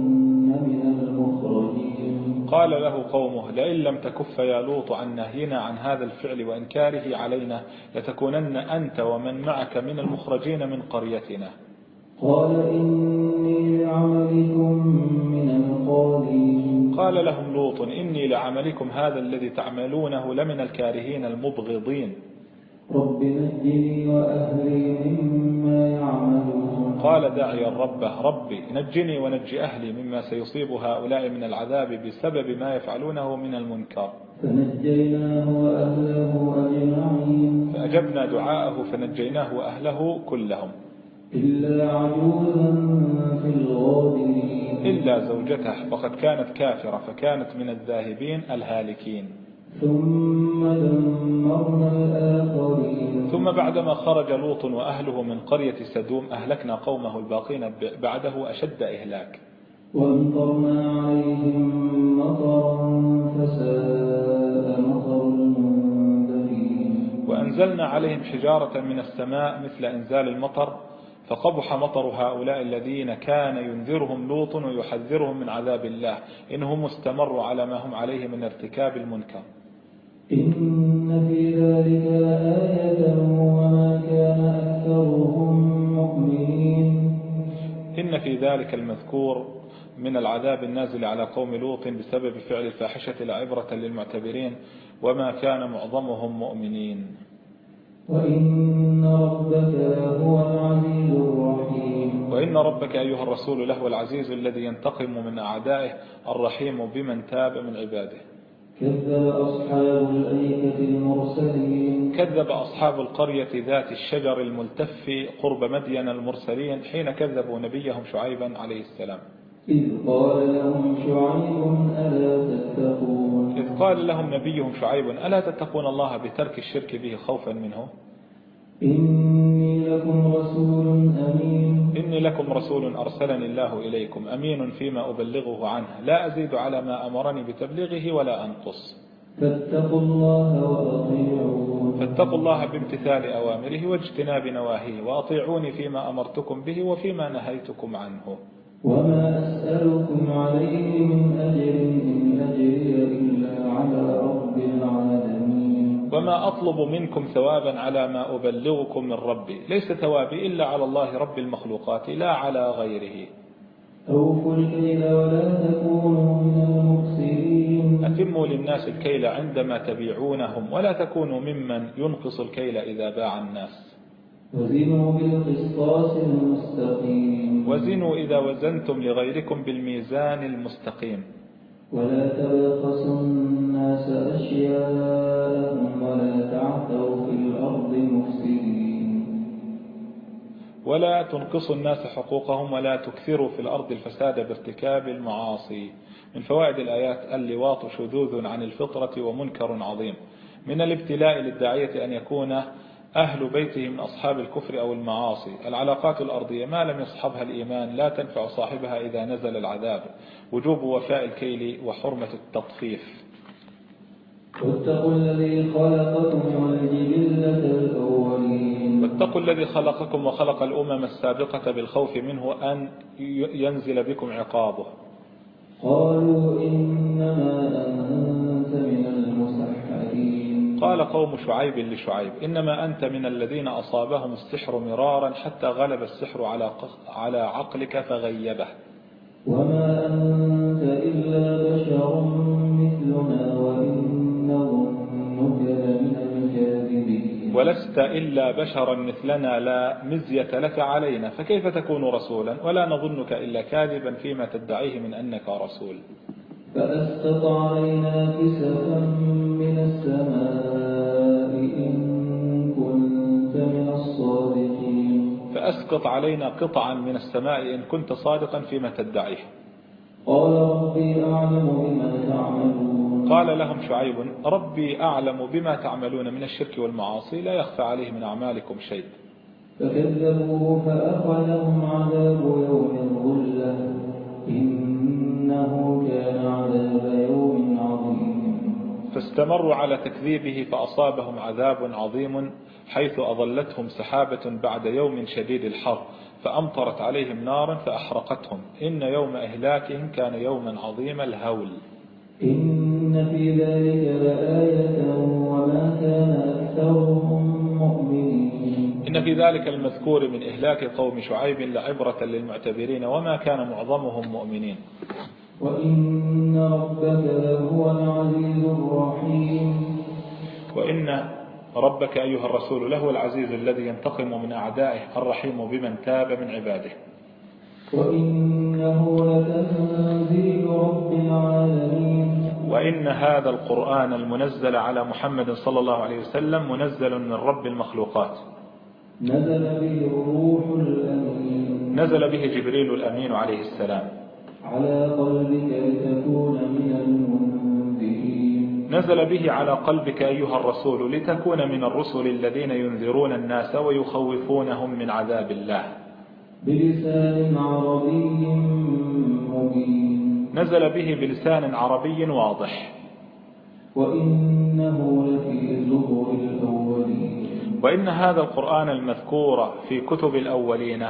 قال له قومه لئن لم تكف يا لوط عن نهينا عن هذا الفعل وإنكاره علينا لتكونن أنت ومن معك من المخرجين من قريتنا. قال إني لعملكم من القالين قال لهم لوط إني لعملكم هذا الذي تعملونه لمن الكارهين المبغضين. رب نجني وأهلي مما يعملون. قال داعيا ربه ربي نجني ونجي أهلي مما سيصيب هؤلاء من العذاب بسبب ما يفعلونه من المنكر. فنجيناه وأهله أجمعين. فأجبنا دعاءه فنجيناه وأهله كلهم. إلا عجوزا في الغابرين. إلا زوجته فقد كانت كافرة فكانت من الذاهبين الهالكين. ثم دمرنا الآخرين. ثم بعدما خرج لوط وأهله من قرية سدوم أهلكنا قومه الباقين بعده أشد إهلاك. وامطرنا عليهم مطرا فساء مطر المنذرين. وأنزلنا عليهم حجارة من السماء مثل إنزال المطر فقبح مطر هؤلاء الذين كان ينذرهم لوط ويحذرهم من عذاب الله. إنهم استمروا على ما هم عليه من ارتكاب المنكر. إن في ذلك لآية وما كان أكثرهم مؤمنين. إن في ذلك المذكور من العذاب النازل على قوم لوط بسبب فعل الفاحشة لعبرة للمعتبرين وما كان معظمهم مؤمنين. وإن ربك لهو العزيز الرحيم. وإن ربك أيها الرسول له العزيز الذي ينتقم من أعدائه الرحيم بمن تاب من عباده. كذب أصحاب الأيكة المرسلين. كذب أصحاب القرية ذات الشجر الملتف قرب مدين المرسلين حين كذبوا نبيهم شعيبا عليه السلام. إذ قال لهم شعيب ألا تتقون؟ إذ قال لهم نبيهم شعيب ألا تتقون الله بترك الشرك به خوفا منه؟ إني لكم رسول أمين. إني لكم رسول أرسلني الله إليكم أمين فيما أبلغه عنه. لا أزيد على ما أمرني بتبليغه ولا أنقص. فاتقوا الله وأطيعون. فاتقوا الله بامتثال أوامره واجتناب نواهيه وأطيعوني فيما أمرتكم به وفيما نهيتكم عنه. وما أسألكم عليه من أجر إن أجري إلا على رب العالمين. وما أطلب منكم ثوابا على ما أبلغكم من ربي. ليس ثوابي إلا على الله رب المخلوقات لا على غيره. أوفوا الكيل ولا تكونوا من المفسدين أتموا للناس الكيل عندما تبيعونهم ولا تكونوا ممن ينقص الكيل إذا باع الناس. وزنوا بالقسطاس المستقيم. وزنوا إذا وزنتم لغيركم بالميزان المستقيم. ولا تبخسوا الناس أشياءهم ولا تعثوا في الأرض مفسدين. ولا تنقصوا الناس حقوقهم ولا تكثروا في الأرض الفساد بارتكاب المعاصي. من فوائد الآيات اللواط شذوذ عن الفطرة ومنكر عظيم. من الابتلاء للداعية أن يكون أهل بيته من أصحاب الكفر أو المعاصي. العلاقات الأرضية ما لم يصحبها الإيمان لا تنفع صاحبها إذا نزل العذاب. وجوب وفاء الكيل وحرمة التطفيف. واتقوا الذي خلقكم والجبلة الأولين. واتقوا الذي خلقكم وخلق الأمم السابقة بالخوف منه أن ينزل بكم عقابه. قالوا إنما أنت قال قوم شعيب لشعيب إنما أنت من الذين أصابهم السحر مرارا حتى غلب السحر على على عقلك فغيبه. وما أنت إلا بشر مثلنا ولست إلا بشرا مثلنا لا مزية لك علينا فكيف تكون رسولا؟ ولا نظنك إلا كاذبا فيما تدعيه من أنك رسول. فأسقط علينا كسفا من السماء إن كنت من الصادقين. فأسقط علينا قطعا من السماء إن كنت صادقا فيما تدعيه. قال ربي أعلم بما تعملون. قال لهم شعيب ربي أعلم بما تعملون من الشرك والمعاصي لا يخفى عليه من أعمالكم شيء. فكذبوه فأخذهم عذاب يوم الظلة. فاستمروا على تكذيبه فأصابهم عذاب عظيم حيث أظلتهم سحابة بعد يوم شديد الحر فأمطرت عليهم نارا فأحرقتهم. إن يوم إهلاكهم كان يوما عظيم الهول. إن في ذلك لآية وما كان أكثرهم مؤمنين. إن في ذلك المذكور من إهلاك قوم شعيب لعبرة للمعتبرين وما كان معظمهم مؤمنين. وإن ربك لهو العزيز الرحيم. وإن ربك أيها الرسول له العزيز الذي ينتقم من أعدائه الرحيم بمن تاب من عباده. وإنه لتنزيل رب العالمين. وإن هذا القرآن المنزل على محمد صلى الله عليه وسلم منزل من رب المخلوقات. نزل به الروح الأمين. نزل به جبريل الأمين عليه السلام. على قلبك لتكون من المنذرين. نزل به على قلبك أيها الرسول لتكون من الرسل الذين ينذرون الناس ويخوفونهم من عذاب الله. بلسان عربي مبين. نزل به بلسان عربي واضح. وإنه لفي زبر الأولين. وإن هذا القرآن المذكور في كتب الأولين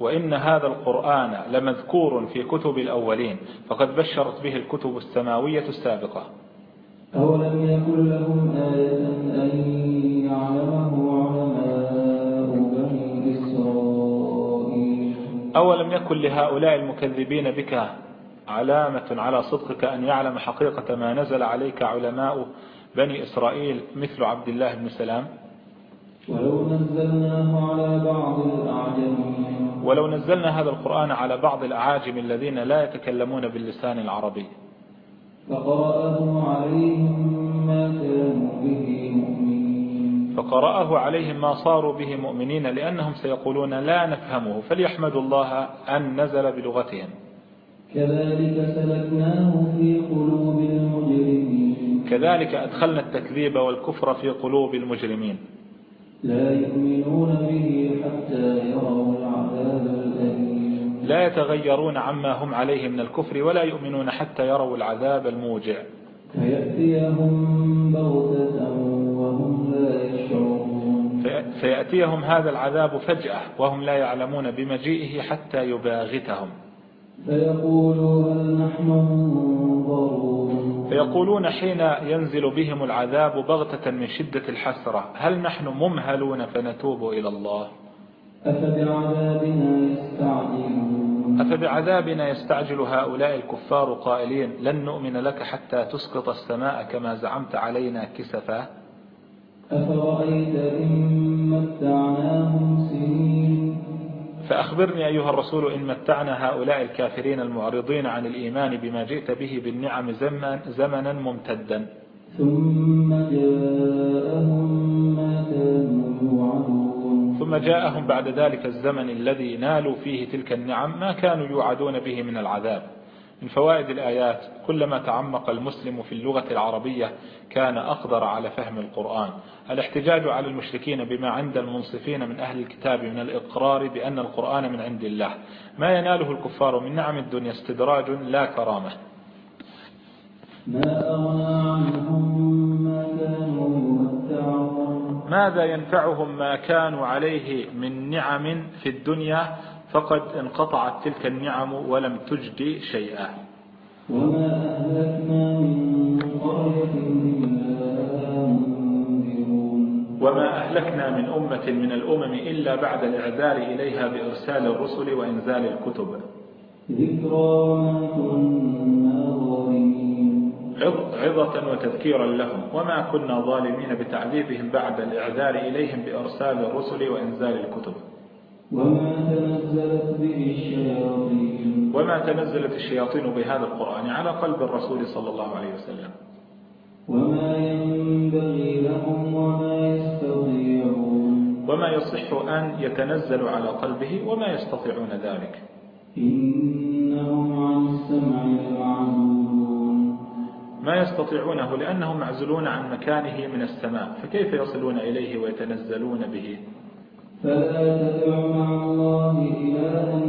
وإن هذا القرآن لمذكور في كتب الأولين فقد بشرت به الكتب السماوية السابقة. أولم يكن لهم آية أن يعلمه علماء بني إسرائيل؟ أولم يكن لهؤلاء المكذبين بك علامة على صدقك أن يعلم حقيقة ما نزل عليك علماء بني إسرائيل مثل عبد الله بن سلام؟ ولو نزلناه على بعض الأعجمين. ولو نزلنا هذا القرآن على بعض الأعاجم الذين لا يتكلمون باللسان العربي. فقرأه عليهم ما كانوا به مؤمنين. فقرأه عليهم ما صاروا به مؤمنين لأنهم سيقولون لا نفهمه فليحمدوا الله أن نزل بلغتهم. كذلك سلكناه في قلوب المجرمين. كذلك أدخلنا التكذيب والكفر في قلوب المجرمين. لا يؤمنون به حتى يروا العذاب الأليم. لا يتغيرون عما هم عليه من الكفر ولا يؤمنون حتى يروا العذاب الموجع. فيأتيهم بغتة وهم لا يشعرون. فيأتيهم هذا العذاب فجأة وهم لا يعلمون بمجيئه حتى يباغتهم. فيقولوا هل نحن منظرون؟ فيقولون حين ينزل بهم العذاب بغتة من شدة الحسرة هل نحن ممهلون فنتوب إلى الله؟ أفبعذابنا يستعجلون. أفبعذابنا يستعجل هؤلاء الكفار قائلين لن نؤمن لك حتى تسقط السماء كما زعمت علينا كسفا. أفرأيت إن متعناهم سنين فأخبرني أيها الرسول إن متعنا هؤلاء الكافرين المعرضين عن الإيمان بما جئت به بالنعم زمنا ممتدا. ثم جاءهم ما كانوا يوعدون. ثم جاءهم بعد ذلك الزمن الذي نالوا فيه تلك النعم ما كانوا يوعدون به من العذاب. من فوائد الآيات كلما تعمق المسلم في اللغة العربية كان أقدر على فهم القرآن. الاحتجاج على المشركين بما عند المنصفين من أهل الكتاب من الإقرار بأن القرآن من عند الله. ما يناله الكفار من نعم الدنيا استدراج لا كرامة. ما أغنى عنهم ما كانوا ماذا ينفعهم ما كانوا عليه من نعم في الدنيا فقد انقطعت تلك النعم ولم تجدي شيئا. وما أهلكنا من قرية وما أهلكنا من أمة من الأمم إلا بعد الإعذار إليها بإرسال الرسل وإنزال الكتب. ذكرى عظة وتذكيرا لهم. وما كنا ظالمين بتعذيبهم بعد الإعذار إليهم بإرسال الرسل وإنزال الكتب. وما تنزلت به الشياطين. وما تنزلت الشياطين بهذا القرآن على قلب الرسول صلى الله عليه وسلم. وما ينبغي لهم وما يستطيعون. وما يصح أن يتنزل على قلبه وما يستطيعون ذلك. إنهم عن السمع لمعزولون. ما يستطيعونه لأنهم معزولون عن مكانه من السماء فكيف يصلون إليه ويتنزلون به؟ فلا تدع مع الله إلها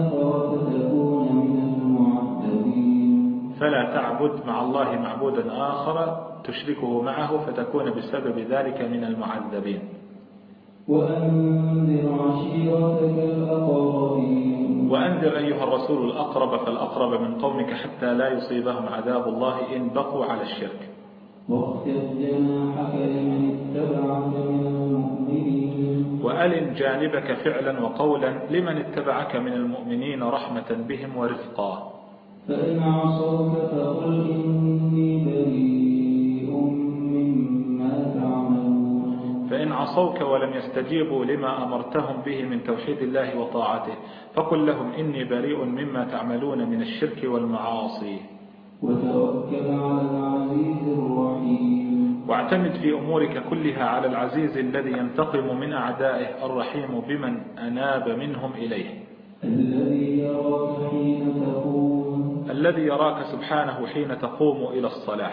آخر فتكون من المعذبين. فلا تعبد مع الله معبودا آخر تشركه معه فتكون بسبب ذلك من المعذبين. وأنذر عشيرتك الأقربين. وأنذر أيها الرسول الأقرب فالأقرب من قومك حتى لا يصيبهم عذاب الله إن بقوا على الشرك. واخفض جناحك لمن اتبعك من المؤمنين. وألن جانبك فعلا وقولا لمن اتبعك من المؤمنين رحمة بهم ورفقا. فإن عصوك فقل إني بريء مما تعملون. فإن عصوك ولم يستجيبوا لما أمرتهم به من توحيد الله وطاعته فقل لهم إني بريء مما تعملون من الشرك والمعاصي. وتوكل على العزيز الرحيم. واعتمد في أمورك كلها على العزيز الذي ينتقم من أعدائه الرحيم بمن أناب منهم إليه. الذي يراك حين تقوم. الذي يراك سبحانه حين تقوم إلى الصلاة.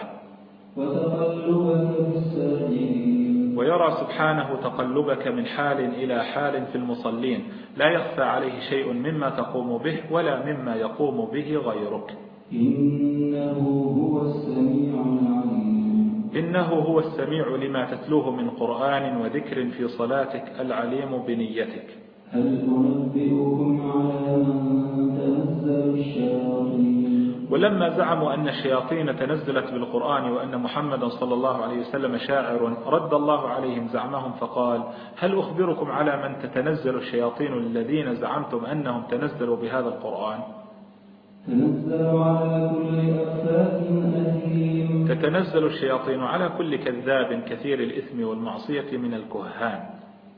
وتقلبك في الساجدين. ويرى سبحانه تقلبك من حال إلى حال في المصلين. لا يخفى عليه شيء مما تقوم به ولا مما يقوم به غيرك. إنه هو السميع العليم. إنه هو السميع لما تتلوه من قرآن وذكر في صلاتك العليم بنيتك. هل أنبئكم على من تنزل الشياطين؟ ولما زعموا أن الشياطين تنزلت بالقرآن وأن محمدا صلى الله عليه وسلم شاعر رد الله عليهم زعمهم فقال هل أخبركم على من تتنزل الشياطين الذين زعمتم أنهم تنزلوا بهذا القرآن؟ تنزل على كل أفاك أثيم تتنزل الشياطين على كل كذاب كثير الإثم والمعصية من الكهان.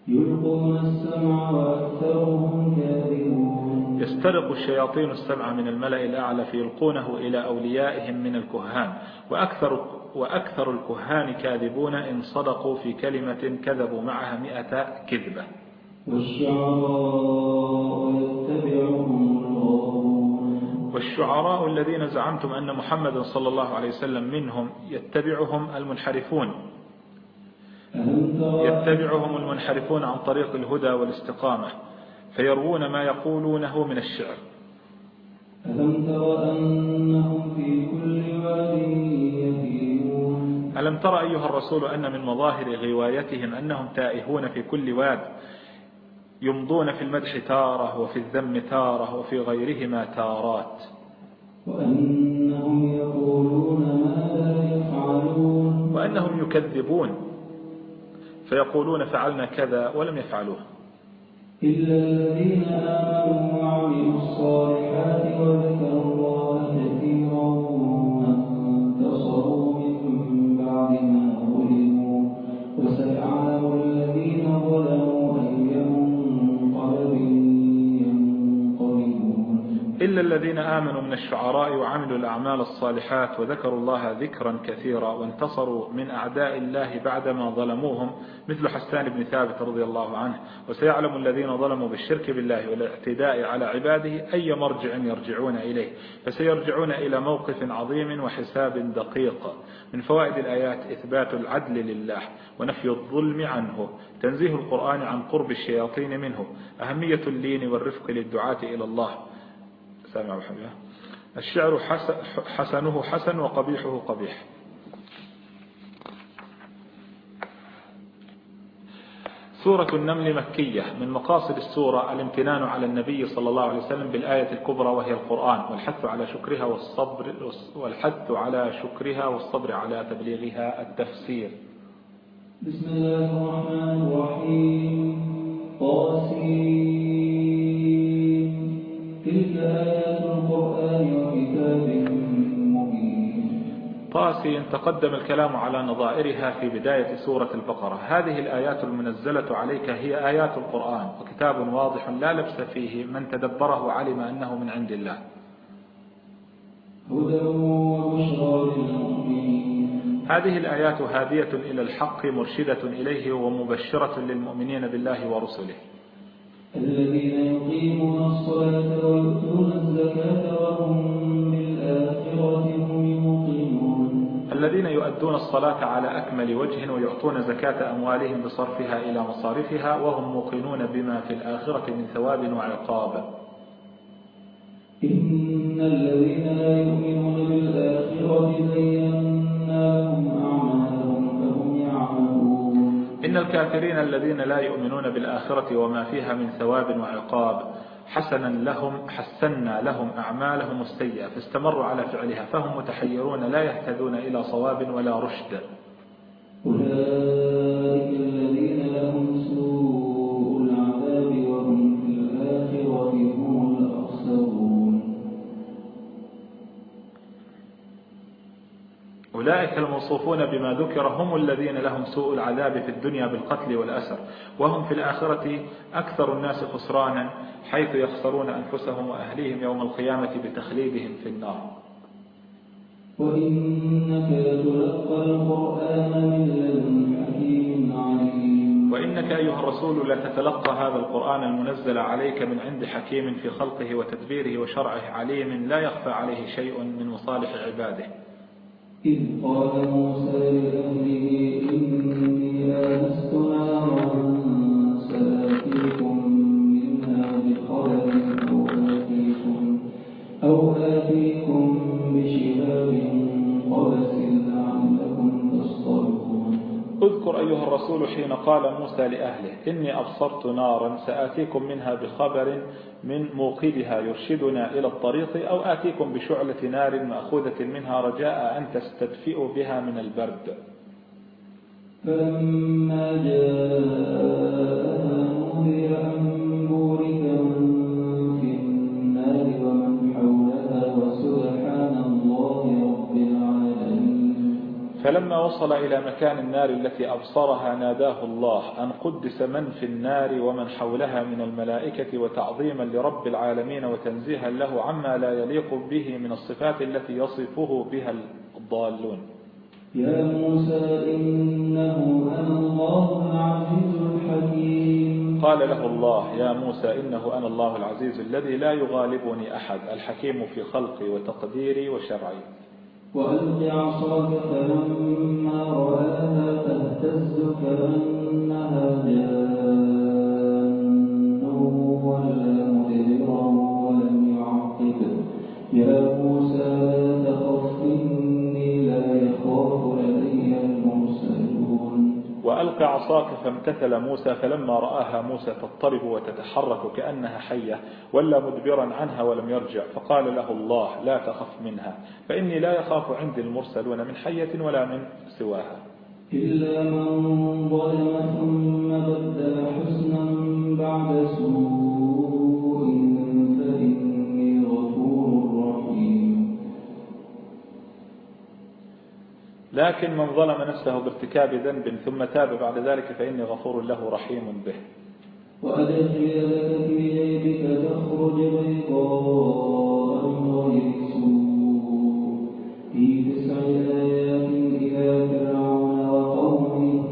يلقون السمع وأكثرهم كاذبون. تسترق الشياطين السبع من الملأ الأعلى فيلقونه إلى أوليائهم من الكهان. وأكثر, وأكثر الكهان كاذبون إن صدقوا في كلمة كذبوا معها مئة كذبة. والشعراء الذين زعمتم أن محمد صلى الله عليه وسلم منهم يتبعهم المنحرفون. يتبعهم المنحرفون عن طريق الهدى والاستقامة فيروون ما يقولونه من الشعر. ألم تر أنهم في كل واد ألم تر أيها الرسول أن من مظاهر غوايتهم أنهم تائهون في كل واد يمضون في المدح تارة وفي الذم تارة وفي غيرهما تارات. وأنهم يقولون ما لا يفعلون. وأنهم يكذبون. فيقولون فعلنا كذا ولم يفعلوه. إلا الذين آمنوا آمنوا من الشعراء وعملوا الأعمال الصالحات وذكروا الله ذكرا كثيرا وانتصروا من أعداء الله بعدما ظلموهم مثل حسان بن ثابت رضي الله عنه. وسيعلم الذين ظلموا بالشرك بالله والاعتداء على عباده أي مرجع يرجعون إليه. فسيرجعون إلى موقف عظيم وحساب دقيق. من فوائد الآيات إثبات العدل لله ونفي الظلم عنه. تنزيه القرآن عن قرب الشياطين منه. أهمية اللين والرفق للدعاة إلى الله. سامع حبيبه الشعر حسنه حسن وقبيحه قبيح. سورة النمل مكية من مقاصد السورة الامتنان على النبي صلى الله عليه وسلم بالآية الكبرى وهي القرآن والحث على شكرها والصبر والحث على شكرها والصبر على تبليغها التفسير. بسم الله الرحمن الرحيم. طاسي تقدم الكلام على نظائرها في بداية سورة البقرة. هذه الآيات المنزلة عليك هي آيات القرآن وكتاب واضح لا لبس فيه. من تدبره علم أنه من عند الله. هذه الآيات هادية إلى الحق مرشدة إليه ومبشرة للمؤمنين بالله ورسله. الذين يقيمون الصلاة ويؤتون الزكاة وهم بالآخرة هم يوقنون. الذين يؤدون الصلاة على أكمل وجه ويعطون زكاة أموالهم بصرفها إلى مصارفها وهم موقنون بما في الآخرة من ثواب وعقاب. إن الذين لا يؤمنون بالآخرة زينا إن الكافرين الذين لا يؤمنون بالآخرة وما فيها من ثواب وعقاب حسنا لهم حسنا لهم أعمالهم السيئة فاستمروا على فعلها فهم متحيرون لا يهتدون إلى صواب ولا رشد. أولئك الموصوفون بما ذكر هم الذين لهم سوء العذاب في الدنيا بالقتل والأسر وهم في الآخرة أكثر الناس خسرانا حيث يخسرون أنفسهم وأهليهم يوم القيامة بتخليدهم في النار. وإنك لتلقى القرآن من لدن حكيم عليم. وإنك أيها الرسول لتتلقى هذا القرآن المنزل عليك من عند حكيم في خلقه وتدبيره وشرعه عليم لا يخفى عليه شيء من مصالح عباده. إذ قال موسى لأهله إني آنست نارا سآتيكم منها أو آتيكم, أو آتيكم بشهاب قبس اذكر أيها الرسول حين قال موسى لأهله إني أبصرت نارا سآتيكم منها بخبر من موقدها يرشدنا إلى الطريق أو آتيكم بشعلة نار مأخوذة منها رجاء أن تستدفئوا بها من البرد. فلما أن فلما وصل إلى مكان النار التي أبصرها ناداه الله أن قدس من في النار ومن حولها من الملائكة وتعظيما لرب العالمين وتنزيها له عما لا يليق به من الصفات التي يصفه بها الضالون. يا موسى إنه أنا الله العزيز الحكيم. قال له الله يا موسى إنه أنا الله العزيز الذي لا يغالبني أحد الحكيم في خلقي وتقديري وشرعي. وألق عصاك فلما رآها تهتز كأنها جان. ولا مدبرا ولم يعقب. يا موسى وألقى عصاك فامتثل موسى فلما رآها موسى تضطرب وتتحرك كأنها حية ولا مدبرا عنها ولم يرجع فقال له الله لا تخف منها فإني لا يخاف عندي المرسلون من حية ولا من سواها. إلا من ظلم ثم بدل حسنا بعد سوء. لكن من ظلم نفسه بارتكاب ذنب ثم تاب بعد ذلك فإني غفور له رحيم به. وأدخل في جيبك تخرج غير سوء في تسع آيات إلى فرعون وقومه